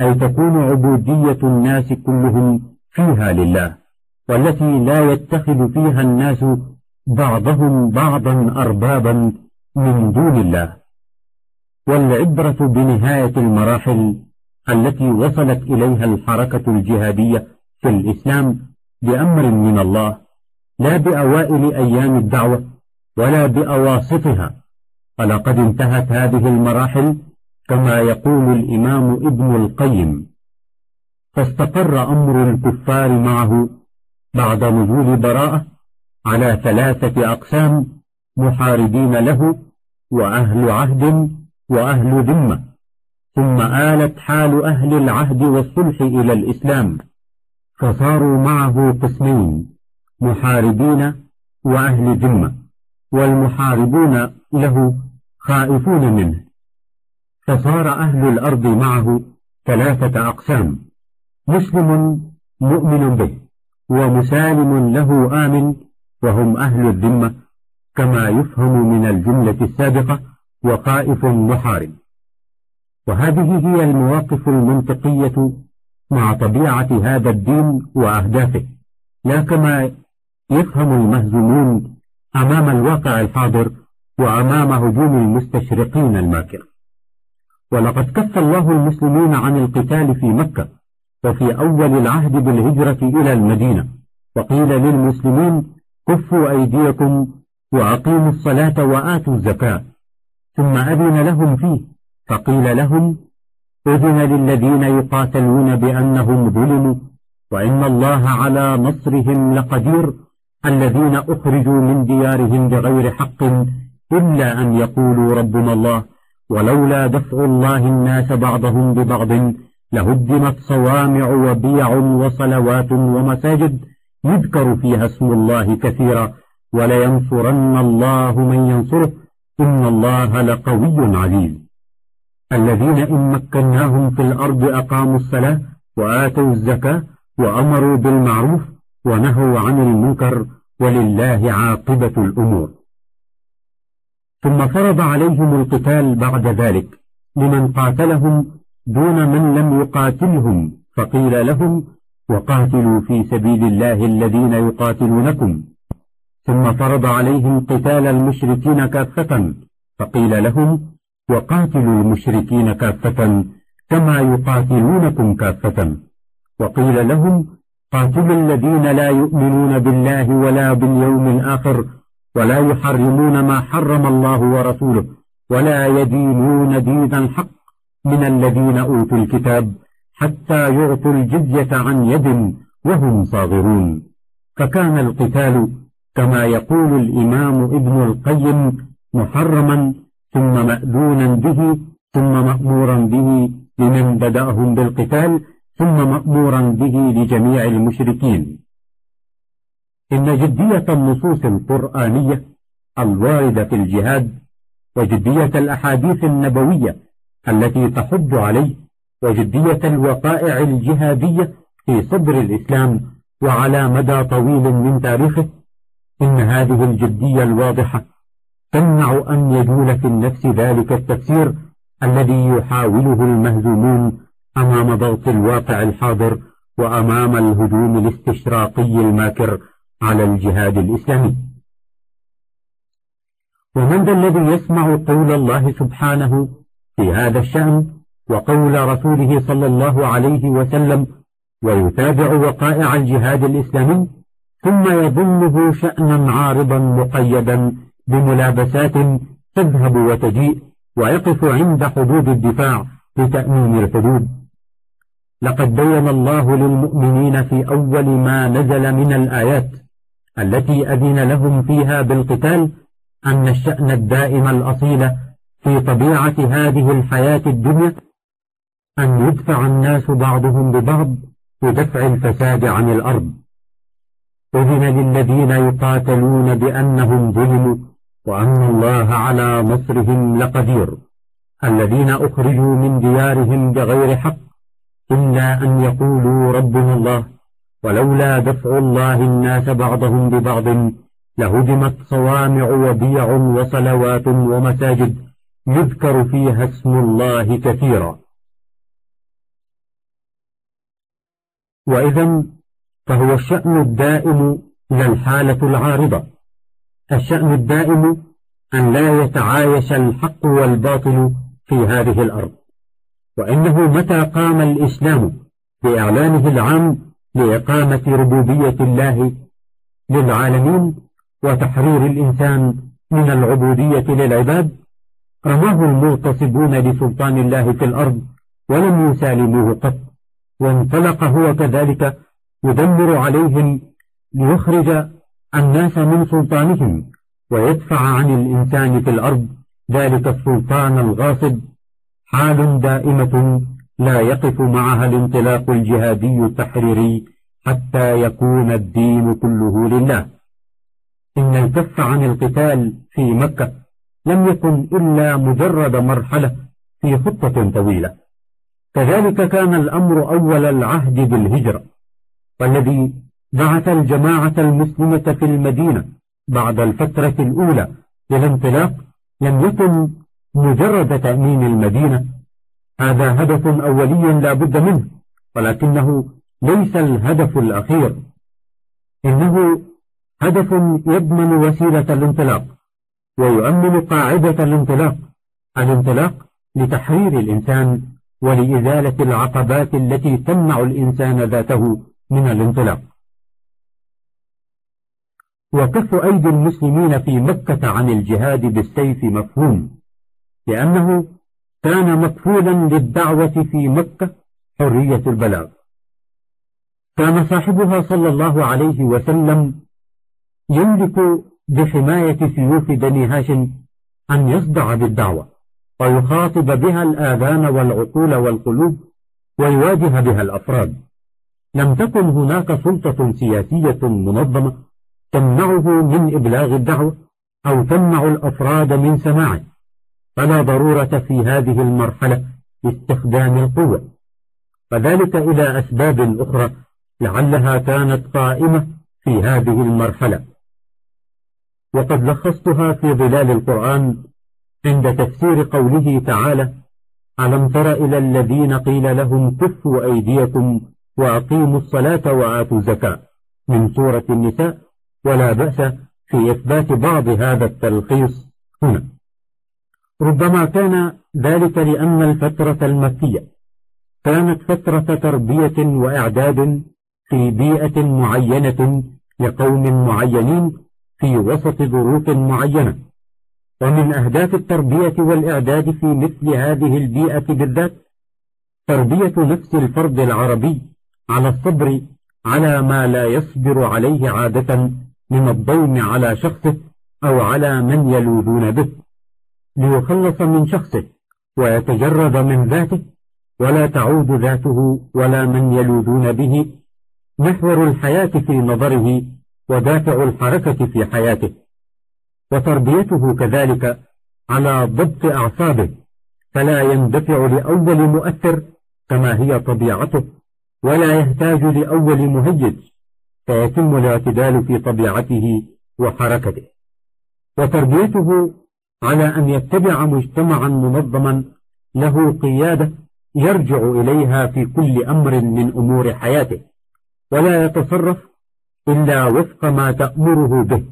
أي تكون عبودية الناس كلهم فيها لله والتي لا يتخذ فيها الناس بعضهم بعضا أربابا من دون الله. والعبرة بنهاية المراحل التي وصلت إليها الحركة الجهادية في الإسلام بأمر من الله لا بأوائل أيام الدعوة ولا بأواسطها. فلقد انتهت هذه المراحل كما يقول الإمام ابن القيم. فاستقر أمر الكفار معه بعد نزول براءة على ثلاثة أقسام محاربين له وأهل عهد وأهل ذمة. ثم آلت حال أهل العهد والصلح إلى الإسلام. فصاروا معه قسمين محاربين وأهل ذمة. والمحاربون له خائفون منه. فصار أهل الأرض معه ثلاثة أقسام. مسلم مؤمن به ومسالم له آمن وهم أهل الذمة كما يفهم من الجملة السابقة وخائف محارب. وهذه هي المواقف المنطقية مع طبيعة هذا الدين وأهدافه. لا كما يفهم المهزومون أمام الواقع الحاضر وأمام هجوم المستشرقين الماكر. ولقد كف الله المسلمين عن القتال في مكة وفي أول العهد بالهجرة إلى المدينة. وقيل للمسلمين كفوا أيديكم وأقيموا الصلاة وآتوا الزكاة. ثم أذن لهم فيه فقيل لهم أذن للذين يقاتلون بأنهم ظلموا وإن الله على نصرهم لقدير الذين أخرجوا من ديارهم بغير حق إلا أن يقولوا ربنا الله ولولا دفع الله الناس بعضهم ببعض لهدمت صوامع وبيع وصلوات ومساجد يذكر فيها اسم الله كثيرا ولينصرن الله من ينصره. إن الله لقوي عزيز. الذين إن مكناهم في الأرض أقاموا الصلاة وآتوا الزكاة وأمروا بالمعروف ونهوا عن المنكر ولله عاقبة الأمور. ثم فرض عليهم القتال بعد ذلك لمن قاتلهم دون من لم يقاتلهم فقيل لهم وقاتلوا في سبيل الله الذين يقاتلونكم. ثم فرض عليهم قتال المشركين كافة فقيل لهم وقاتلوا المشركين كافة كما يقاتلونكم كافة. وقيل لهم قاتلوا الذين لا يؤمنون بالله ولا باليوم الآخر ولا يحرمون ما حرم الله ورسوله ولا يدينون دين الحق من الذين أوتوا الكتاب. حتى يعطوا الجزية عن يد وهم صاغرون. فكان القتال كما يقول الإمام ابن القيم محرما ثم مأذونا به ثم مأمورا به لمن بدأهم بالقتال ثم مأمورا به لجميع المشركين. إن جدية النصوص القرآنية الواردة في الجهاد وجدية الأحاديث النبوية التي تحض عليه وجدية الوقائع الجهادية في صدر الإسلام وعلى مدى طويل من تاريخه إن هذه الجدية الواضحة تمنع أن يجول في النفس ذلك التفسير الذي يحاوله المهزومون أمام ضغط الواقع الحاضر وأمام الهجوم الاستشراقي الماكر على الجهاد الإسلامي. ومن ذا الذي يسمع قول الله سبحانه في هذا الشأن وقول رسوله صلى الله عليه وسلم ويتابع وقائع الجهاد الإسلامي ثم يظنه شأنا عارضا مقيدا بملابسات تذهب وتجيء ويقف عند حدود الدفاع لتأمين الحدود. لقد بين الله للمؤمنين في أول ما نزل من الآيات التي أذن لهم فيها بالقتال أن الشأن الدائم الأصيل في طبيعة هذه الحياة الدنيا أن يدفع الناس بعضهم ببعض بدفع الفساد عن الأرض. أذن للذين يقاتلون بأنهم ظلموا وأن الله على نصرهم لقدير. الذين أخرجوا من ديارهم بغير حق إلا أن يقولوا ربنا الله ولولا دفع الله الناس بعضهم ببعض لهدمت صوامع وبيع وصلوات ومساجد يذكر فيها اسم الله كثيرا. وإذا فهو الشأن الدائم لا الحالة العارضة. الشأن الدائم أن لا يتعايش الحق والباطل في هذه الأرض وإنه متى قام الإسلام بإعلانه العام لإقامة ربوبية الله للعالمين وتحرير الإنسان من العبودية للعباد؟ رماه المغتصبون لسلطان الله في الأرض ولم يسالموه قط. وانطلق هو كذلك يدمر عليهم ليخرج الناس من سلطانهم ويدفع عن الإنسان في الأرض ذلك السلطان الغاصب. حال دائمة لا يقف معها الانطلاق الجهادي التحريري حتى يكون الدين كله لله. إن الكف عن القتال في مكة لم يكن إلا مجرد مرحلة في خطة طويلة. كذلك كان الأمر أول العهد بالهجرة. والذي بعث الجماعة المسلمة في المدينة بعد الفترة الأولى للانطلاق لم يكن مجرد تأمين المدينة. هذا هدف أولي لا بد منه ولكنه ليس الهدف الأخير. إنه هدف يضمن وسيلة الانطلاق ويؤمن قاعدة الانطلاق الانطلاق لتحرير الإنسان ولإزالة العقبات التي تمنع الإنسان ذاته من الانطلاق. وكف أيدي المسلمين في مكة عن الجهاد بالسيف مفهوم لأنه كان مكفولا للدعوة في مكة حرية البلاغ. كان صاحبها صلى الله عليه وسلم يملك بحماية سيوف بني هاشم أن يصدع بالدعوة. ويخاطب بها الآذان والعقول والقلوب ويواجه بها الأفراد. لم تكن هناك سلطة سياسية منظمة تمنعه من إبلاغ الدعوة أو تمنع الأفراد من سماعه. فلا ضرورة في هذه المرحلة لاستخدام القوة. وذلك إلى أسباب أخرى لعلها كانت قائمة في هذه المرحلة. وقد لخصتها في ظلال القرآن عند تفسير قوله تعالى ألم تر إلى الذين قيل لهم كفوا أيديكم وأقيموا الصلاة وآتوا الزكاة? من سورة النساء. ولا بأس في إثبات بعض هذا التلخيص هنا. ربما كان ذلك لأن الفترة المكية كانت فترة تربية وإعداد في بيئة معينة لقوم معينين في وسط ظروف معينة. ومن أهداف التربية والإعداد في مثل هذه البيئة بالذات تربية نفس الفرد العربي على الصبر على ما لا يصبر عليه عادة من الضوم على شخصه أو على من يلوذون به. ليخلص من شخصه ويتجرد من ذاته ولا تعود ذاته ولا من يلوذون به. محور الحياة في نظره ودافع الحركة في حياته. وتربيته كذلك على ضبط أعصابه فلا يندفع لأول مؤثر كما هي طبيعته ولا يحتاج لأول مهيج فيتم الاعتدال في طبيعته وحركته. وتربيته على أن يتبع مجتمعا منظما له قيادة يرجع إليها في كل أمر من أمور حياته ولا يتصرف إلا وفق ما تأمره به.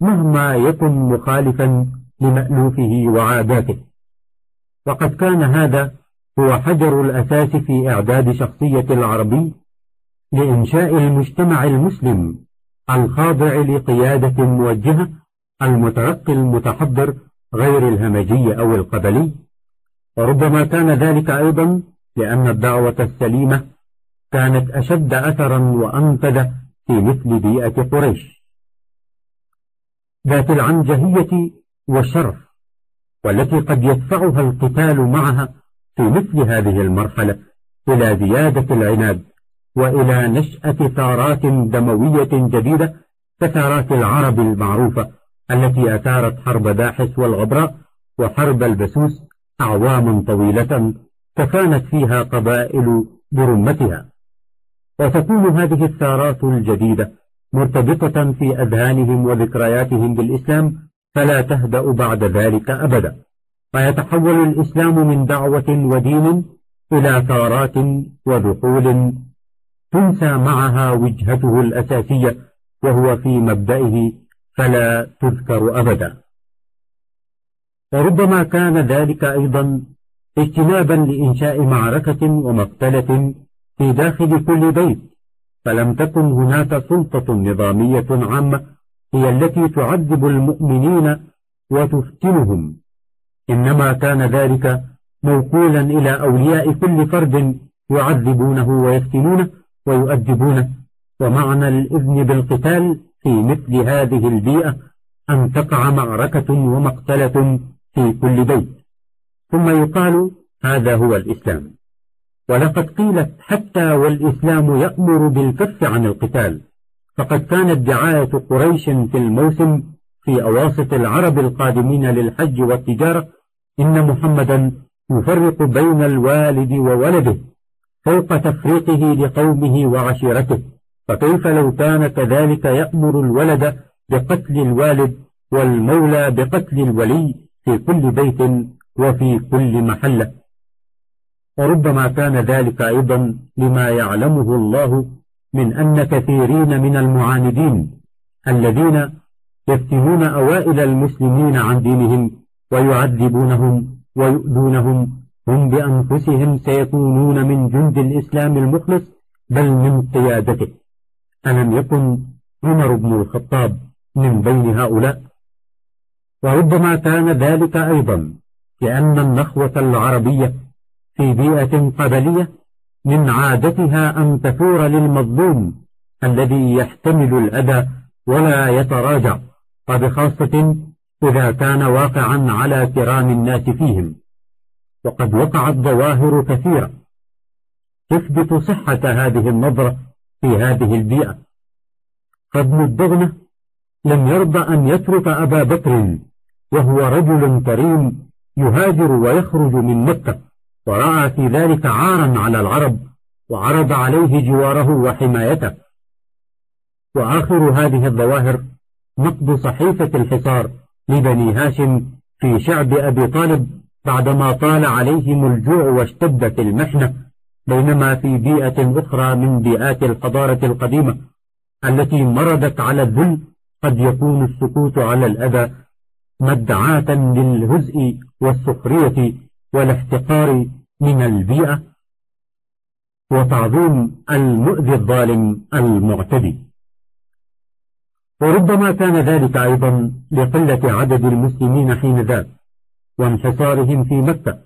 مهما يكن مخالفا لمألوفه وعاداته. وقد كان هذا هو حجر الأساس في إعداد شخصية العربي لإنشاء المجتمع المسلم الخاضع لقيادة موجهة المترقي المتحضر غير الهمجي أو القبلي. وربما كان ذلك أيضا لأن الدعوة السليمة كانت أشد أثرا وأنفذ في مثل بيئة قريش. ذات العنجهية والشرف والتي قد يدفعها القتال معها في مثل هذه المرحلة إلى زيادة العناد وإلى نشأة ثارات دموية جديدة كثارات العرب المعروفة التي أثارت حرب داحس والغبراء وحرب البسوس أعواما طويلة فكانت فيها قبائل برمتها. وتكون هذه الثارات الجديدة مرتبطة في أذهانهم وذكرياتهم بالإسلام فلا تهدأ بعد ذلك أبدا. فيتحول الإسلام من دعوة ودين إلى ثارات ودخول تنسى معها وجهته الأساسية وهو في مبدئه فلا تذكر أبدا. وربما كان ذلك أيضا اجتنابا لإنشاء معركة ومقتلة في داخل كل بيت فلم تكن هناك سلطة نظامية عامة هي التي تعذب المؤمنين وتفتنهم. إنما كان ذلك موكولا إلى أولياء كل فرد يعذبونه ويفتنونه ويؤدبونه. ومعنى الإذن بالقتال في مثل هذه البيئة أن تقع معركة ومقتلة في كل بيت. ثم يقال هذا هو الإسلام. ولقد قيلت حتى والإسلام يأمر بالكف عن القتال. فقد كانت دعاية قريش في الموسم في أواسط العرب القادمين للحج والتجارة إن محمدا يفرق بين الوالد وولده فوق تفريقه لقومه وعشيرته. فكيف لو كان كذلك يأمر الولد بقتل الوالد والمولى بقتل الولي في كل بيت وفي كل محلة؟ وربما كان ذلك أيضا لما يعلمه الله من أن كثيرين من المعاندين الذين يفتنون أوائل المسلمين عن دينهم ويعذبونهم ويؤذونهم هم بأنفسهم سيكونون من جند الإسلام المخلص بل من قيادته. ألم يكن عمر بن الخطاب من بين هؤلاء؟ وربما كان ذلك أيضا لأن النخوة العربية في بيئة قبلية من عادتها أن تثور للمظلوم الذي يحتمل الأذى ولا يتراجع وبخاصة إذا كان واقعا على كرام الناس فيهم. وقد وقعت ظواهر كثيرة تثبت صحة هذه النظرة في هذه البيئة. فابن الدغنة لم يرضى أن يترك أبا بكر وهو رجل كريم يهاجر ويخرج من مكة. ورأى في ذلك عارا على العرب وعرض عليه جواره وحمايته. وآخر هذه الظواهر نقض صحيفة الحصار لبني هاشم في شعب أبي طالب بعدما طال عليهم الجوع واشتدت المحنة بينما في بيئة أخرى من بيئات الحضارة القديمة التي مرضت على الذل قد يكون السكوت على الأذى مدعاة للهزء والسخرية. والاحتقار من البيئة وتعظيم المؤذي الظالم المعتدي. وربما كان ذلك أيضا لقلة عدد المسلمين حين ذاك وانحصارهم في مكة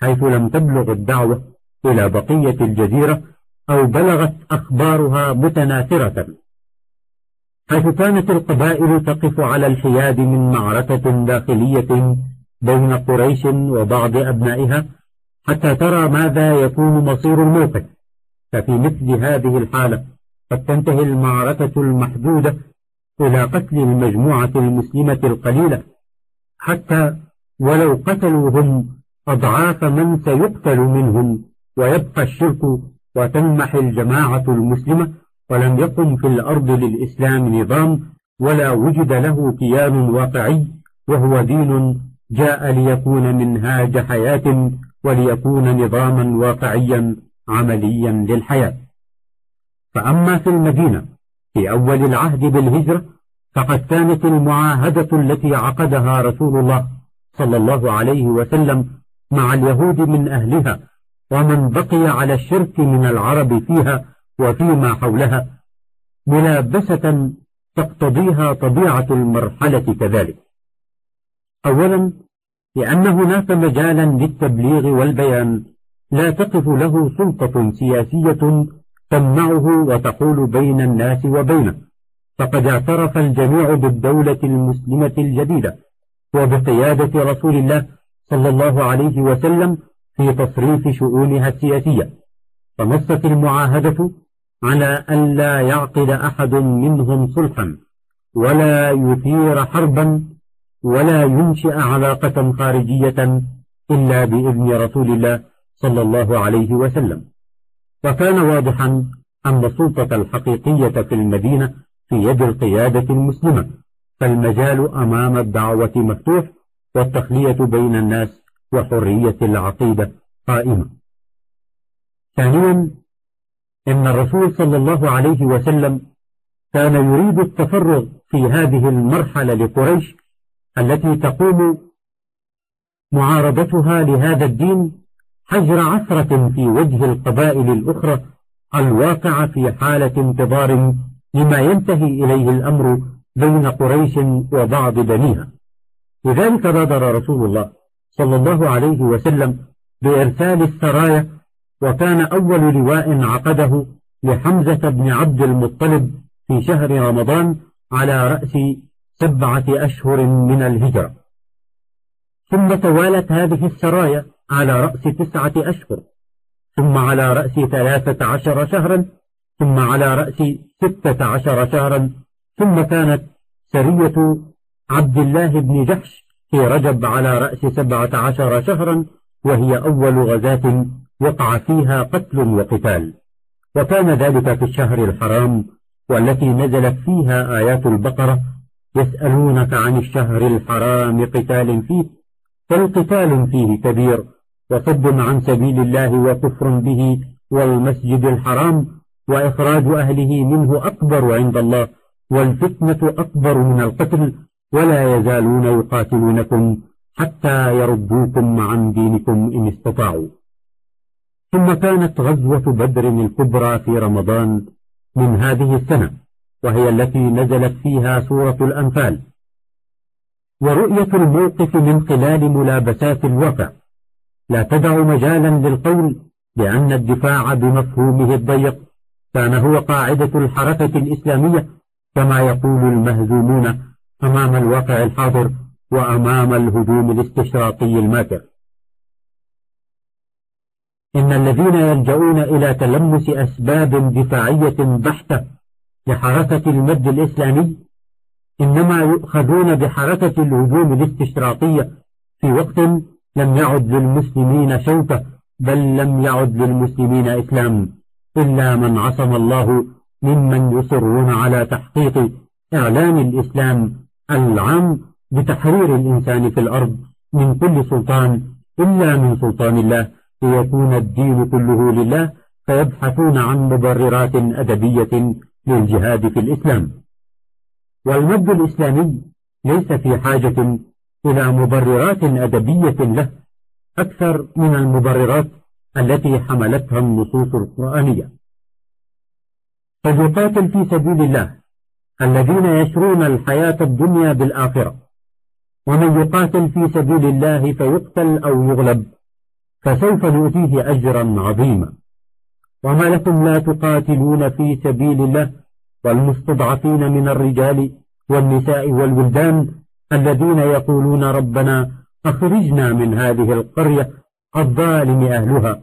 حيث لم تبلغ الدعوة إلى بقية الجزيرة أو بلغت أخبارها متناثرة حيث كانت القبائل تقف على الحياد من معركة داخلية بين قريش وبعض أبنائها حتى ترى ماذا يكون مصير الموقف. ففي مثل هذه الحالة قد تنتهي المعركة المحدودة إلى قتل المجموعة المسلمة القليلة. حتى ولو قتلوا هم أضعاف من سيقتل منهم ويبقى الشرك وتنمح الجماعة المسلمة ولم يقم في الأرض للإسلام نظام ولا وجد له كيان واقعي وهو دين جاء ليكون منهاج حياة وليكون نظاما واقعيا عمليا للحياة. فأما في المدينة في أول العهد بالهجرة فقد كانت المعاهدة التي عقدها رسول الله صلى الله عليه وسلم مع اليهود من أهلها ومن بقي على الشرك من العرب فيها وفيما حولها ملابسة تقتضيها طبيعة المرحلة كذلك. أولا لأن هناك مجالا للتبليغ والبيان. لا تقف له سلطة سياسية تمنعه وتحول بين الناس وبينه. فقد اعترف الجميع بالدولة المسلمة الجديدة وبقيادة رسول الله صلى الله عليه وسلم في تصريف شؤونها السياسية. فنصت المعاهدة على ألا يعقد أحد منهم صلحا ولا يثير حربا ولا ينشئ علاقة خارجية إلا بإذن رسول الله صلى الله عليه وسلم. وكان واضحا أن السلطة الحقيقية في المدينة في يد القيادة المسلمة فالمجال أمام الدعوة مفتوح والتخلية بين الناس وحرية العقيدة قائمة. ثانيا إن الرسول صلى الله عليه وسلم كان يريد التفرغ في هذه المرحلة لقريش التي تقوم معارضتها لهذا الدين حجر عثرة في وجه القبائل الأخرى الواقع في حالة انتظار لما ينتهي إليه الأمر بين قريش وبعض بنيها. لذلك بادر رسول الله صلى الله عليه وسلم بإرسال السرايا وكان أول لواء عقده لحمزة بن عبد المطلب في شهر رمضان على رأس سبعة أشهر من الهجرة. ثم توالت هذه السرايا على رأس تسعة أشهر. ثم على رأس ثلاثة عشر شهرا. ثم على رأس ستة عشر شهرا. ثم كانت سرية عبد الله بن جحش في رجب على رأس سبعة عشر شهرا وهي أول غزاة وقع فيها قتل وقتال. وكان ذلك في الشهر الحرام والتي نزلت فيها آيات البقرة يسألونك عن الشهر الحرام قتال فيه فالقتال فيه كبير وصد عن سبيل الله وكفر به والمسجد الحرام وإخراج أهله منه أكبر عند الله والفتنة أكبر من القتل ولا يزالون يقاتلونكم حتى يردوكم عن دينكم إن استطاعوا. ثم كانت غزوة بدر الكبرى في رمضان من هذه السنة. وهي التي نزلت فيها سورة الأنفال. ورؤية الموقف من خلال ملابسات الواقع لا تدع مجالا للقول بأن الدفاع بمفهومه الضيق كان هو قاعدة الحركة الإسلامية كما يقول المهزومون أمام الواقع الحاضر وأمام الهجوم الاستشراقي الماكر إن الذين يلجؤون إلى تلمس أسباب دفاعية بحتة لحركة المد الإسلامي إنما يؤخذون بحركة الهجوم الاستشراقية في وقت لم يعد للمسلمين شوكة بل لم يعد للمسلمين إسلام إلا من عصم الله ممن يصرون على تحقيق إعلان الإسلام العام بتحرير الإنسان في الأرض من كل سلطان إلا من سلطان الله ليكون الدين كله لله فيبحثون عن مبررات أدبية للجهاد في الإسلام. والمد الإسلامي ليس في حاجة إلى مبررات أدبية له أكثر من المبررات التي حملتها النصوص القرآنية. فليقاتل في سبيل الله الذين يشرون الحياة الدنيا بالآخرة ومن يقاتل في سبيل الله فيقتل أو يغلب فسوف نؤتيه أجرا عظيما. وما لكم لا تقاتلون في سبيل الله والمستضعفين من الرجال والنساء والولدان الذين يقولون ربنا أخرجنا من هذه القرية الظالم أهلها.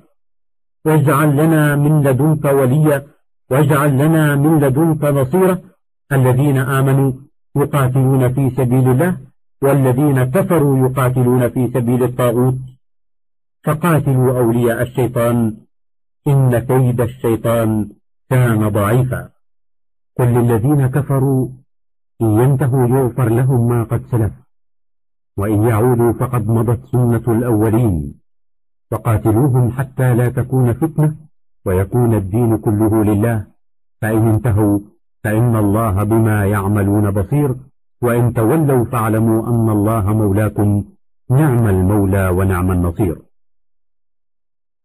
واجعل لنا من لدنك وليا واجعل لنا من لدنك نصيرا. الذين آمنوا يقاتلون في سبيل الله والذين كفروا يقاتلون في سبيل الطاغوت. فقاتلوا أولياء الشيطان. إن كيد الشيطان كان ضعيفا. قل للذين كفروا إن ينتهوا يغفر لهم ما قد سلف وإن يعودوا فقد مضت سنة الأولين. وقاتلوهم حتى لا تكون فتنة ويكون الدين كله لله. فإن انتهوا فإن الله بما يعملون بصير. وإن تولوا فاعلموا أن الله مولاكم نعم المولى ونعم النصير.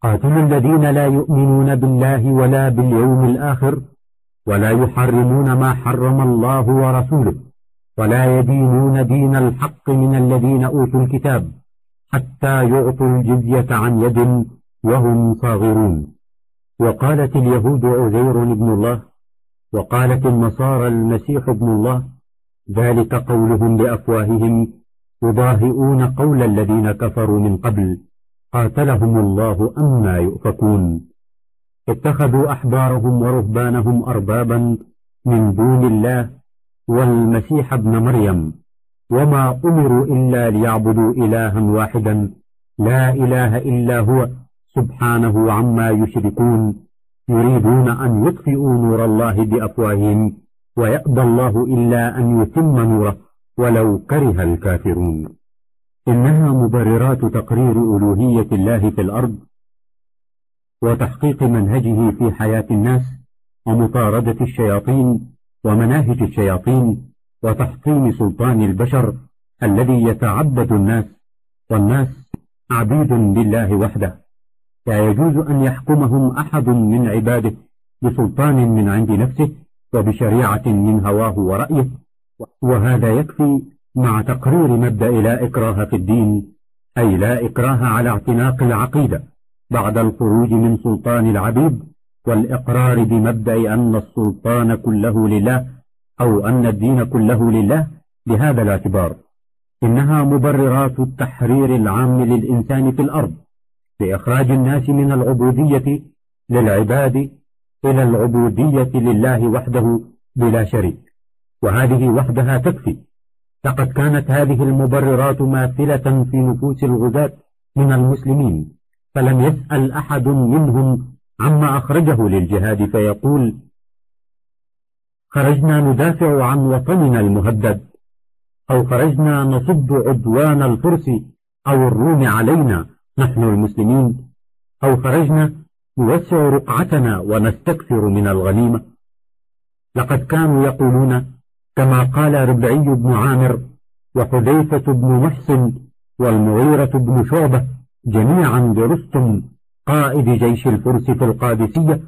قاتلوا الذين لا يؤمنون بالله ولا باليوم الآخر ولا يحرمون ما حرم الله ورسوله ولا يدينون دين الحق من الذين أوتوا الكتاب حتى يعطوا الجزية عن يد وهم صاغرون. وقالت اليهود عزير ابن الله وقالت النصارى المسيح ابن الله ذلك قولهم بأفواههم يضاهئون قول الذين كفروا من قبل قاتلهم الله أما يؤفكون. اتخذوا أحبارهم ورهبانهم أربابا من دون الله والمسيح ابن مريم. وما أمروا إلا ليعبدوا إلها واحدا. لا إله إلا هو. سبحانه عما يشركون. يريدون أن يطفئوا نور الله بأفواههم. ويأبى الله إلا أن يتم نوره ولو كره الكافرون. إنها مبررات تقرير ألوهية الله في الأرض وتحقيق منهجه في حياة الناس ومطاردة الشياطين ومناهج الشياطين وتحطيم سلطان البشر الذي يتعبد الناس والناس عبيد لله وحده. لا يجوز أن يحكمهم أحد من عباده بسلطان من عند نفسه وبشريعة من هواه ورأيه وهذا يكفي مع تقرير مبدأ لا إكراه في الدين أي لا إكراه على اعتناق العقيدة بعد الخروج من سلطان العبيد والإقرار بمبدأ أن السلطان كله لله أو أن الدين كله لله بهذا الاعتبار. إنها مبررات التحرير العام للإنسان في الأرض لإخراج الناس من العبودية للعباد إلى العبودية لله وحده بلا شريك. وهذه وحدها تكفي لقد كانت هذه المبررات ماثلة في نفوس الغزاة من المسلمين فلم يسأل أحد منهم عما أخرجه للجهاد فيقول خرجنا ندافع عن وطننا المهدد أو خرجنا نصد عدوان الفرس أو الروم علينا نحن المسلمين أو خرجنا نوسع رقعتنا ونستكثر من الغنيمة. لقد كانوا يقولون كما قال ربعي بن عامر وحذيفة بن محسن والمغيرة بن شعبة جميعا برستم قائد جيش الفرس في القادسية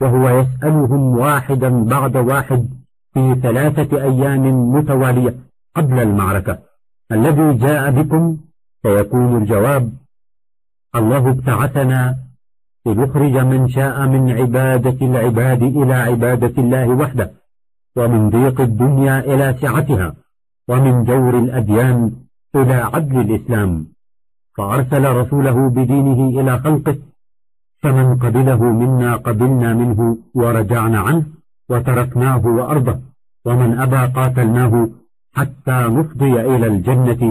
وهو يسألهم واحدا بعد واحد في ثلاثة أيام متوالية قبل المعركة. الذي جاء بكم؟ فيكون الجواب الله ابتعثنا لنخرج من شاء من عبادة العباد إلى عبادة الله وحده. ومن ضيق الدنيا إلى سعتها ومن جور الأديان إلى عدل الإسلام. فأرسل رسوله بدينه إلى خلقه فمن قبله منا قبلنا منه ورجعنا عنه وتركناه وأرضه ومن أبى قاتلناه حتى نفضي إلى الجنة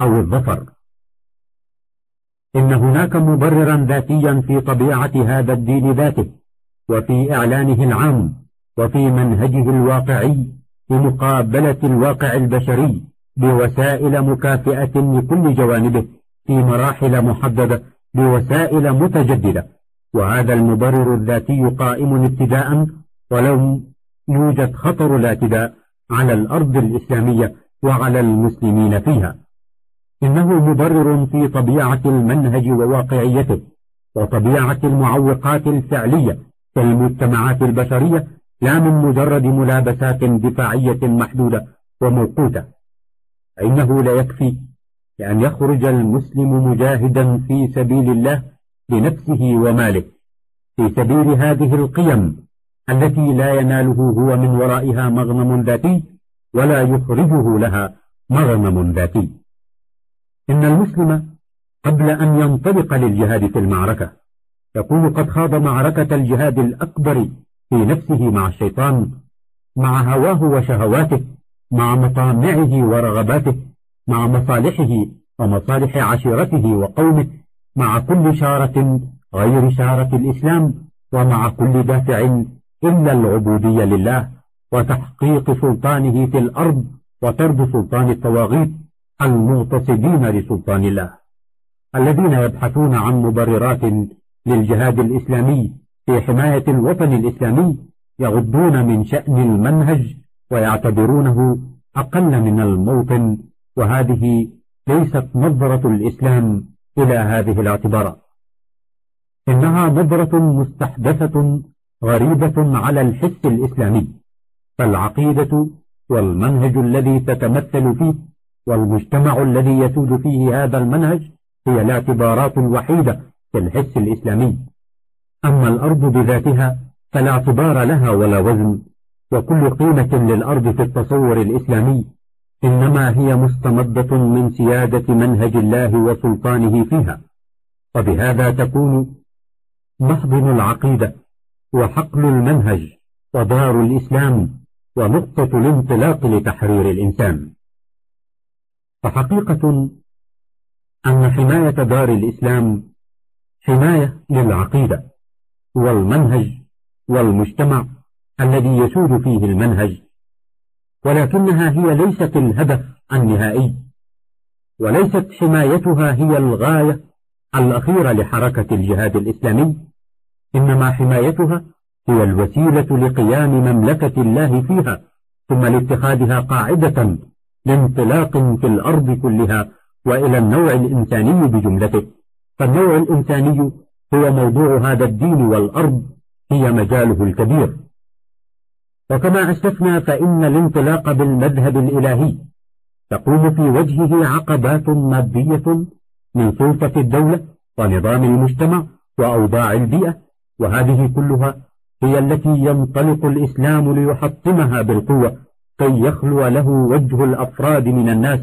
أو الظفر. إن هناك مبررا ذاتيا في طبيعة هذا الدين ذاته وفي إعلانه العام. وفي منهجه الواقعي لمقابلة الواقع البشري بوسائل مكافئة لكل جوانبه في مراحل محددة بوسائل متجددة. وهذا المبرر الذاتي قائم ابتداء ولو يوجد خطر الاعتداء على الأرض الإسلامية وعلى المسلمين فيها. إنه مبرر في طبيعة المنهج وواقعيته وطبيعة المعوقات الفعلية في المجتمعات البشرية لا من مجرد ملابسات دفاعية محدودة وموقوتة. فإنه لا يكفي لأن يخرج المسلم مجاهدا في سبيل الله بنفسه وماله. في سبيل هذه القيم التي لا يناله هو من ورائها مغنم ذاتي ولا يخرجه لها مغنم ذاتي. إن المسلم قبل أن ينطلق للجهاد في المعركة يكون قد خاض معركة الجهاد الأكبر في نفسه مع الشيطان مع هواه وشهواته مع مطامعه ورغباته مع مصالحه ومصالح عشيرته وقومه مع كل شارة غير شارة الإسلام ومع كل دافع إلا العبودية لله وتحقيق سلطانه في الأرض وطرد سلطان الطواغيت المغتصبين لسلطان الله. الذين يبحثون عن مبررات للجهاد الإسلامي في حماية الوطن الإسلامي يغضون من شأن المنهج ويعتبرونه أقل من الموطن وهذه ليست نظرة الإسلام إلى هذه الاعتبارات إنها نظرة مستحدثة غريبة على الحس الإسلامي فالعقيدة والمنهج الذي تتمثل فيه والمجتمع الذي يسود فيه هذا المنهج هي الاعتبارات الوحيدة في الحس الإسلامي. أما الأرض بذاتها فلا اعتبار لها ولا وزن وكل قيمة للأرض في التصور الإسلامي إنما هي مستمدة من سيادة منهج الله وسلطانه فيها. وبهذا تكون محضن العقيدة وحقل المنهج ودار الإسلام ونقطة الانطلاق لتحرير الإنسان. فحقيقة أن حماية دار الإسلام حماية للعقيدة. والمنهج والمجتمع الذي يسود فيه المنهج ولكنها هي ليست الهدف النهائي وليست حمايتها هي الغاية الأخيرة لحركة الجهاد الإسلامي إنما حمايتها هي الوسيلة لقيام مملكة الله فيها ثم لاتخاذها قاعدة لانطلاق في الأرض كلها وإلى النوع الإنساني بجملته. فالنوع الإنساني هو موضوع هذا الدين والأرض هي مجاله الكبير. وكما أسلفنا فإن الانطلاق بالمذهب الإلهي تقوم في وجهه عقبات مادية من سلطة الدولة ونظام المجتمع وأوضاع البيئة وهذه كلها هي التي ينطلق الإسلام ليحطمها بالقوة كي يخلو له وجه الأفراد من الناس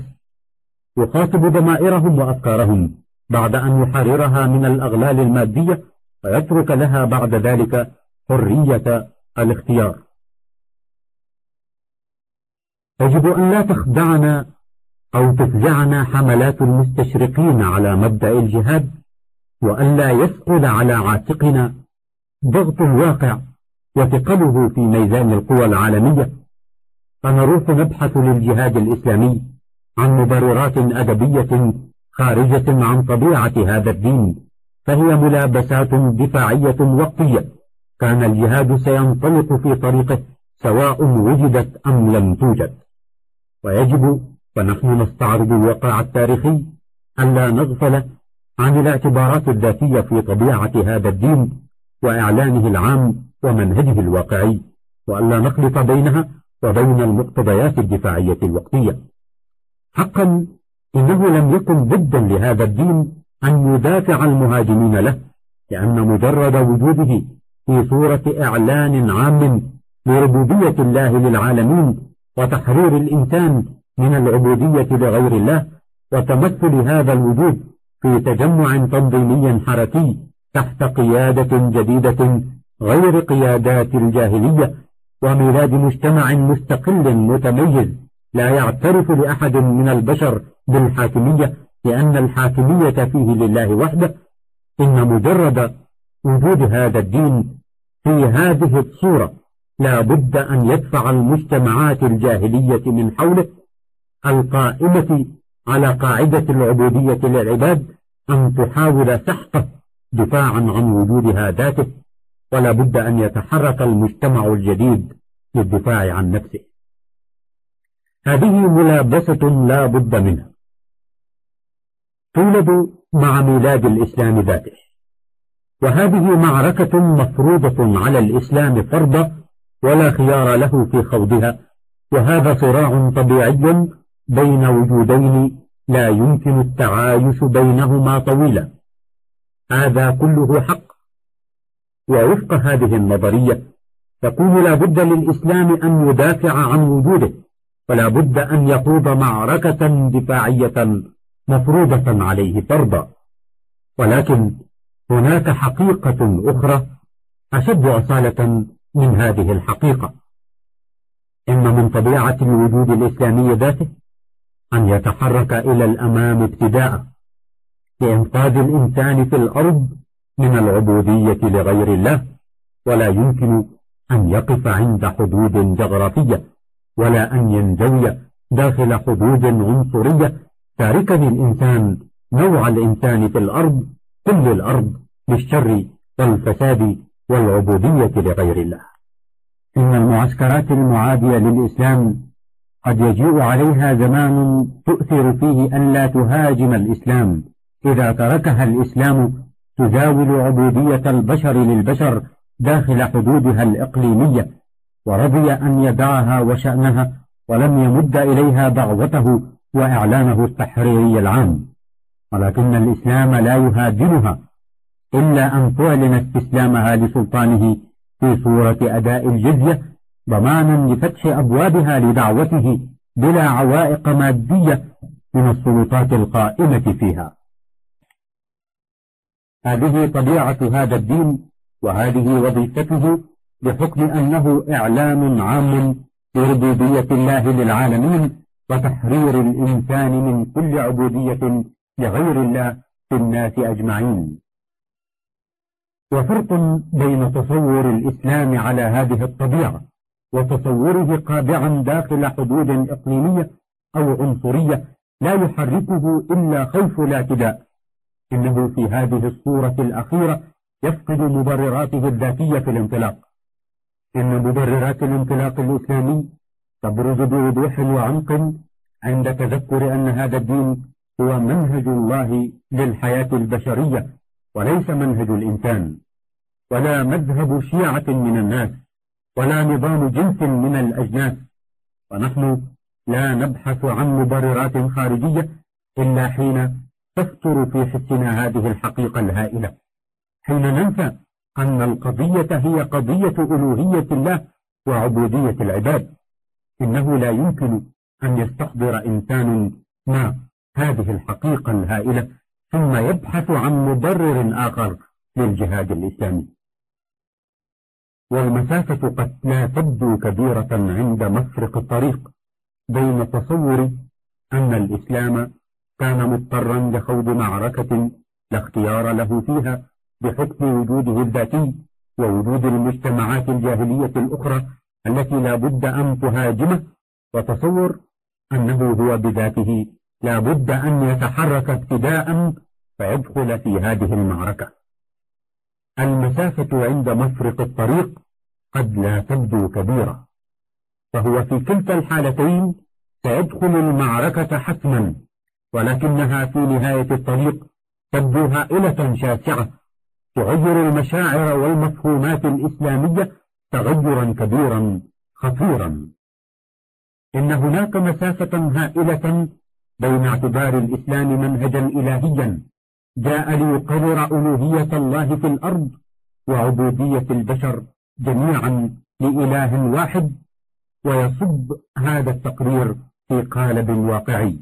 يخاطب ضمائرهم وأفكارهم. بعد أن يحررها من الأغلال المادية ويترك لها بعد ذلك حرية الاختيار. يجب أن لا تخدعنا أو تفزعنا حملات المستشرقين على مبدأ الجهاد وأن لا يثقل على عاتقنا ضغط الواقع وثقله في ميزان القوى العالمية. فنروح نبحث للجهاد الإسلامي عن مبررات أدبية خارجة عن طبيعة هذا الدين فهي ملابسات دفاعية وقتية كان الجهاد سينطلق في طريقه سواء وجدت أم لم توجد. ويجب ونحن نستعرض الواقع التاريخي ألا نغفل عن الاعتبارات الذاتية في طبيعة هذا الدين وإعلانه العام ومنهجه الواقعي وألا نخلط بينها وبين المقتضيات الدفاعية الوقتية. حقا إنه لم يكن ضدا لهذا الدين أن يدافع المهاجمين له لأن مجرد وجوده في صورة إعلان عام لربوبية الله للعالمين وتحرير الإنسان من العبودية لغير الله وتمثل هذا الوجود في تجمع تنظيمي حركي تحت قيادة جديدة غير قيادات الجاهلية وميلاد مجتمع مستقل متميز. لا يعترف لأحد من البشر بالحاكمية لأن الحاكمية فيه لله وحده. إن مجرد وجود هذا الدين في هذه الصورة لا بد أن يدفع المجتمعات الجاهلية من حوله القائمة على قاعدة العبودية للعباد أن تحاول سحقه دفاعا عن وجودها ذاته ولا بد أن يتحرك المجتمع الجديد للدفاع عن نفسه. هذه ملابسة لا بد منها. تولد مع ميلاد الإسلام ذاته. وهذه معركة مفروضة على الإسلام فرضا ولا خيار له في خوضها. وهذا صراع طبيعي بين وجودين لا يمكن التعايش بينهما طويلا. هذا كله حق. ووفق هذه النظرية تكون لا بد للإسلام أن يدافع عن وجوده. ولا بد أن يخوض معركة دفاعية مفروضة عليه فرضا. ولكن هناك حقيقة أخرى أشد أصالة من هذه الحقيقة. إن من طبيعة الوجود الإسلامي ذاته أن يتحرك إلى الأمام ابتداء لإنقاذ الإنسان في الأرض من العبودية لغير الله ولا يمكن أن يقف عند حدود جغرافية. ولا أن ينزوي داخل حدود عنصرية تاركا الإنسان نوع الإنسان في الأرض كل الأرض للشر والفساد والعبودية لغير الله. إن المعسكرات المعادية للإسلام قد يجيء عليها زمان تؤثر فيه أن لا تهاجم الإسلام. إذا تركها الإسلام تزاول عبودية البشر للبشر داخل حدودها الإقليمية ورضي أن يدعها وشأنها ولم يمد إليها دعوته وإعلانه التحريري العام. ولكن الإسلام لا يهاجمها إلا أن تعلن استسلامها لسلطانه في صورة أداء الجزية ضمانا لفتح أبوابها لدعوته بلا عوائق مادية من السلطات القائمة فيها. هذه طبيعة هذا الدين وهذه وظيفته بحكم أنه إعلام عام لربوبية الله للعالمين وتحرير الإنسان من كل عبودية لغير الله في الناس أجمعين. وفرق بين تصور الإسلام على هذه الطبيعة وتصوره قابعا داخل حدود إقليمية أو عنصرية لا يحركه إلا خوف الاعتداء إنه في هذه الصورة الأخيرة يفقد مبرراته الذاتية في الانطلاق. إن مبررات الانطلاق الإسلامي تبرز بوضوح وعمق عند تذكر أن هذا الدين هو منهج الله للحياة البشرية وليس منهج الإنسان. ولا مذهب شيعة من الناس ولا نظام جنس من الأجناس. ونحن لا نبحث عن مبررات خارجية إلا حين تفتر في حسنا هذه الحقيقة الهائلة. حين ننسى أن القضية هي قضية ألوهية الله وعبودية العباد. إنه لا يمكن أن يستحضر إنسان ما هذه الحقيقة الهائلة ثم يبحث عن مبرر آخر للجهاد الإسلامي. والمسافة قد لا تبدو كبيرة عند مفرق الطريق بين تصور أن الإسلام كان مضطرا لخوض معركة لا اختيار له فيها بحكم وجوده الذاتي ووجود المجتمعات الجاهلية الأخرى التي لا بد أن تهاجمه وتصور أنه هو بذاته. لا بد أن يتحرك ابتداء فيدخل في هذه المعركة. المسافة عند مفرق الطريق قد لا تبدو كبيرة. فهو في كلتا الحالتين سيدخل المعركة حتما ولكنها في نهاية الطريق تبدو هائلة شاسعة تغير المشاعر والمفهومات الإسلامية تغيرا كبيرا خطيرا. إن هناك مسافة هائلة بين اعتبار الإسلام منهجا إلهيا جاء ليقرر ألوهية الله في الأرض وعبودية البشر جميعا لإله واحد ويصب هذا التقرير في قالب واقعي.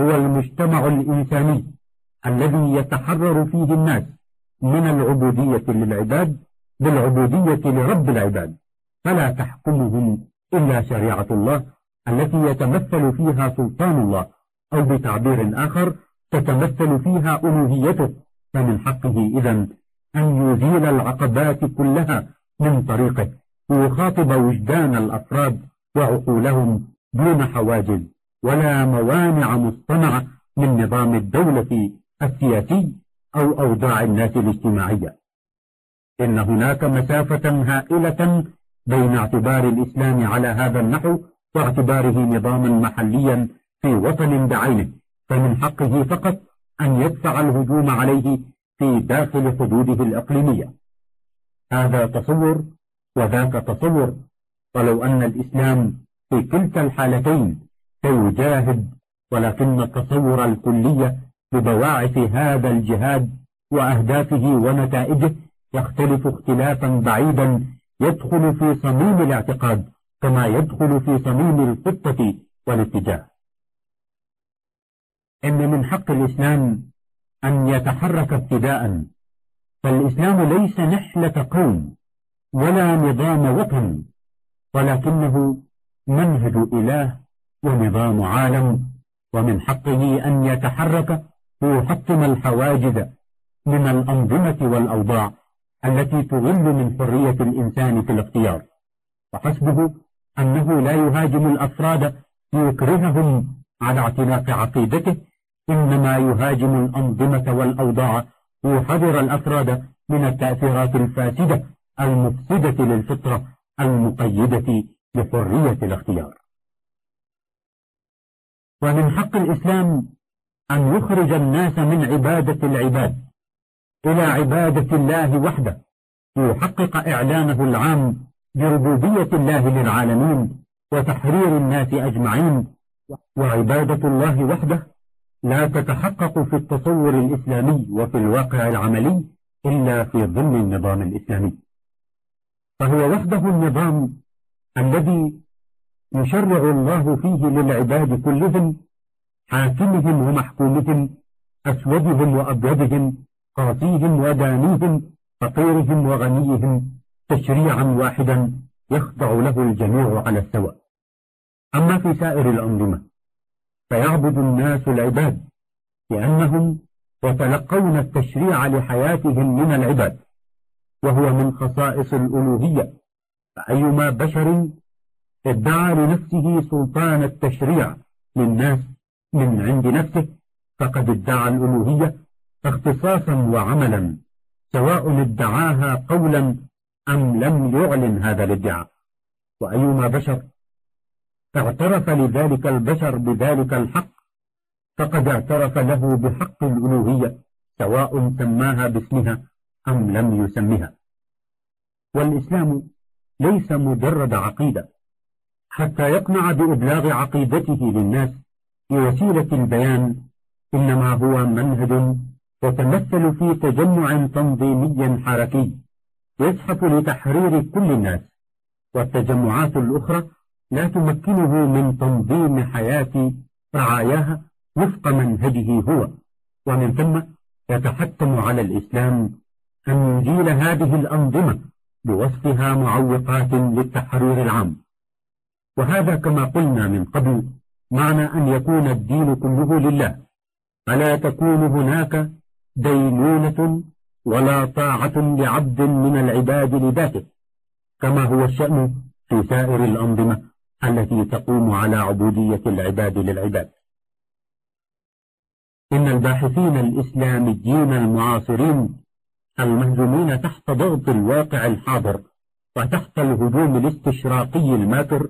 هو المجتمع الإنساني الذي يتحرر فيه الناس من العبودية للعباد بالعبودية لرب العباد. فلا تحكمهم إلا شريعة الله التي يتمثل فيها سلطان الله أو بتعبير آخر تتمثل فيها ألوهيته. فمن حقه إذا أن يزيل العقبات كلها من طريقه ويخاطب وجدان الأفراد وعقولهم دون حواجز ولا موانع مصطنعة من نظام الدولة السياسي أو أوضاع الناس الاجتماعية. إن هناك مسافة هائلة بين اعتبار الإسلام على هذا النحو واعتباره نظاما محليا في وطن بعينه فمن حقه فقط أن يدفع الهجوم عليه في داخل حدوده الإقليمية. هذا تصور وذاك تصور ولو أن الإسلام في كلتا الحالتين سيجاهد ولكن التصور الكلي ببواعث هذا الجهاد وأهدافه ونتائجه يختلف اختلافا بعيدا يدخل في صميم الاعتقاد كما يدخل في صميم الخطة والاتجاه. إن من حق الإسلام أن يتحرك ابتداء فالإسلام ليس نحلة قوم ولا نظام وطن ولكنه منهج إله ونظام عالم ومن حقه أن يتحرك ويحطم الحواجز من الأنظمة والأوضاع التي تغل من حرية الإنسان في الاختيار. وحسبه أنه لا يهاجم الأفراد ليكرههم على اعتناق عقيدته إنما يهاجم الأنظمة والأوضاع ليحذر الأفراد من التأثيرات الفاسدة المفسدة للفطرة المقيدة لحرية الاختيار. ومن حق الإسلام أن يخرج الناس من عبادة العباد إلى عبادة الله وحده ليحقق إعلانه العام بربوبية الله للعالمين وتحرير الناس أجمعين. وعبادة الله وحده لا تتحقق في التصور الإسلامي وفي الواقع العملي إلا في ظل النظام الإسلامي. فهو وحده النظام الذي يشرع الله فيه للعباد كلهم حاكمهم ومحكومهم أسودهم وأبيضهم قاضيهم ودانيهم فقيرهم وغنيهم تشريعا واحدا يخضع له الجميع على السواء أما في سائر الأنظمة فيعبد الناس العباد لأنهم يتلقون التشريع لحياتهم من العباد وهو من خصائص الألوهية فأيما بشر ادعى لنفسه سلطان التشريع للناس من عند نفسه فقد ادعى الألوهية اختصاصا وعملا سواء ادعاها قولا أم لم يعلن هذا الادعاء. وأيما بشر اعترف لذلك البشر بذلك الحق فقد اعترف له بحق الألوهية سواء سماها باسمها أم لم يسمها. والإسلام ليس مجرد عقيدة حتى يقنع بإبلاغ عقيدته للناس بوسيلة البيان إنما هو منهج يتمثل في تجمع تنظيمي حركي يزحف لتحرير كل الناس والتجمعات الأخرى لا تمكنه من تنظيم حياة رعاياها وفق منهجه هو. ومن ثم يتحتم على الإسلام أن يجيل هذه الأنظمة بوصفها معوقات للتحرير العام. وهذا كما قلنا من قبل معنى أن يكون الدين كله لله. فلا تكون هناك دينونة ولا طاعة لعبد من العباد لذاته كما هو الشأن في سائر الأنظمة التي تقوم على عبودية العباد للعباد. إن الباحثين الإسلاميين المعاصرين المهزومين تحت ضغط الواقع الحاضر وتحت الهجوم الاستشراقي الماكر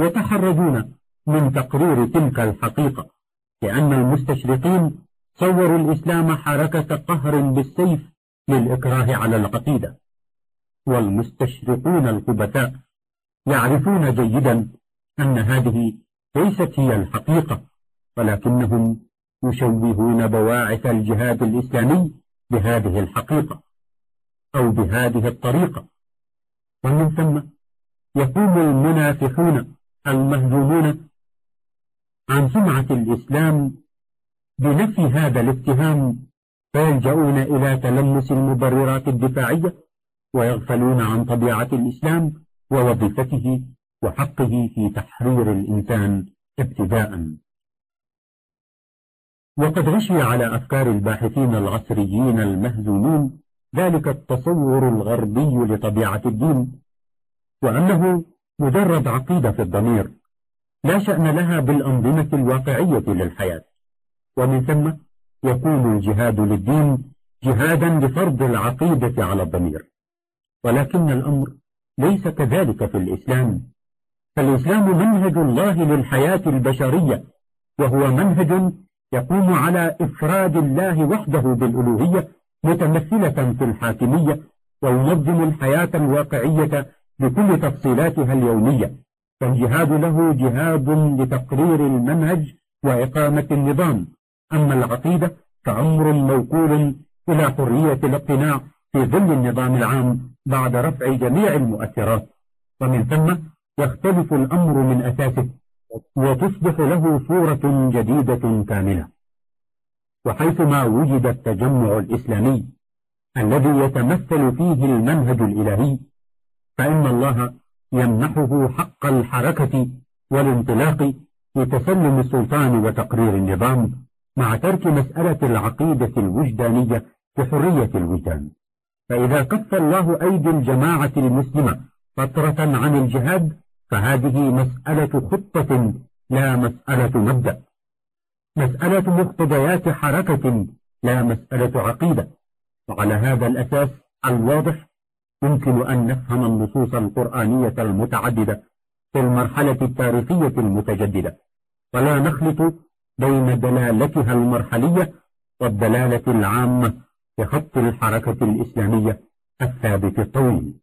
يتحرجون من تقرير تلك الحقيقة لأن المستشرقين صوروا الإسلام حركة قهر بالسيف للإكراه على العقيدة. والمستشرقون الخبثاء يعرفون جيدا أن هذه ليست هي الحقيقة ولكنهم يشوهون بواعث الجهاد الإسلامي بهذه الحقيقة أو بهذه الطريقة. ومن ثم يقوم المنافحون المهزومون عن سمعة الإسلام بنفي هذا الاتهام فيلجؤون إلى تلمس المبررات الدفاعية ويغفلون عن طبيعة الإسلام ووظيفته وحقه في تحرير الإنسان ابتداء. وقد غشي على أفكار الباحثين العصريين المهزومين ذلك التصور الغربي لطبيعة الدين وأنه مجرد عقيدة في الضمير. لا شأن لها بالأنظمة الواقعية للحياة. ومن ثم يكون الجهاد للدين جهادا لفرض العقيدة على الضمير. ولكن الأمر ليس كذلك في الإسلام. فالإسلام منهج الله للحياة البشرية وهو منهج يقوم على إفراد الله وحده بالألوهية متمثلة في الحاكمية وينظم الحياة الواقعية بكل تفصيلاتها اليومية. فالجهاد له جهاد لتقرير المنهج وإقامة النظام. أما العقيدة فأمر موكول إلى حرية الاقتناع في ظل النظام العام بعد رفع جميع المؤثرات. ومن ثم يختلف الأمر من أساسه وتصبح له صورة جديدة كاملة. وحيثما وجد التجمع الإسلامي الذي يتمثل فيه المنهج الإلهي فإن الله يمنحه حق الحركة والانطلاق لتسلم السلطان وتقرير النظام مع ترك مسألة العقيدة الوجدانية بحرية الوجدان. فإذا كف الله أيدي الجماعة المسلمة فترة عن الجهاد فهذه مسألة خطة لا مسألة مبدأ. مسألة مقتضيات حركة لا مسألة عقيدة. وعلى هذا الأساس الواضح يمكن أن نفهم النصوص القرآنية المتعددة في المرحلة التاريخية المتجددة. ولا نخلط بين دلالتها المرحلية والدلالة العامة في خط الحركة الإسلامية الثابت الطويل.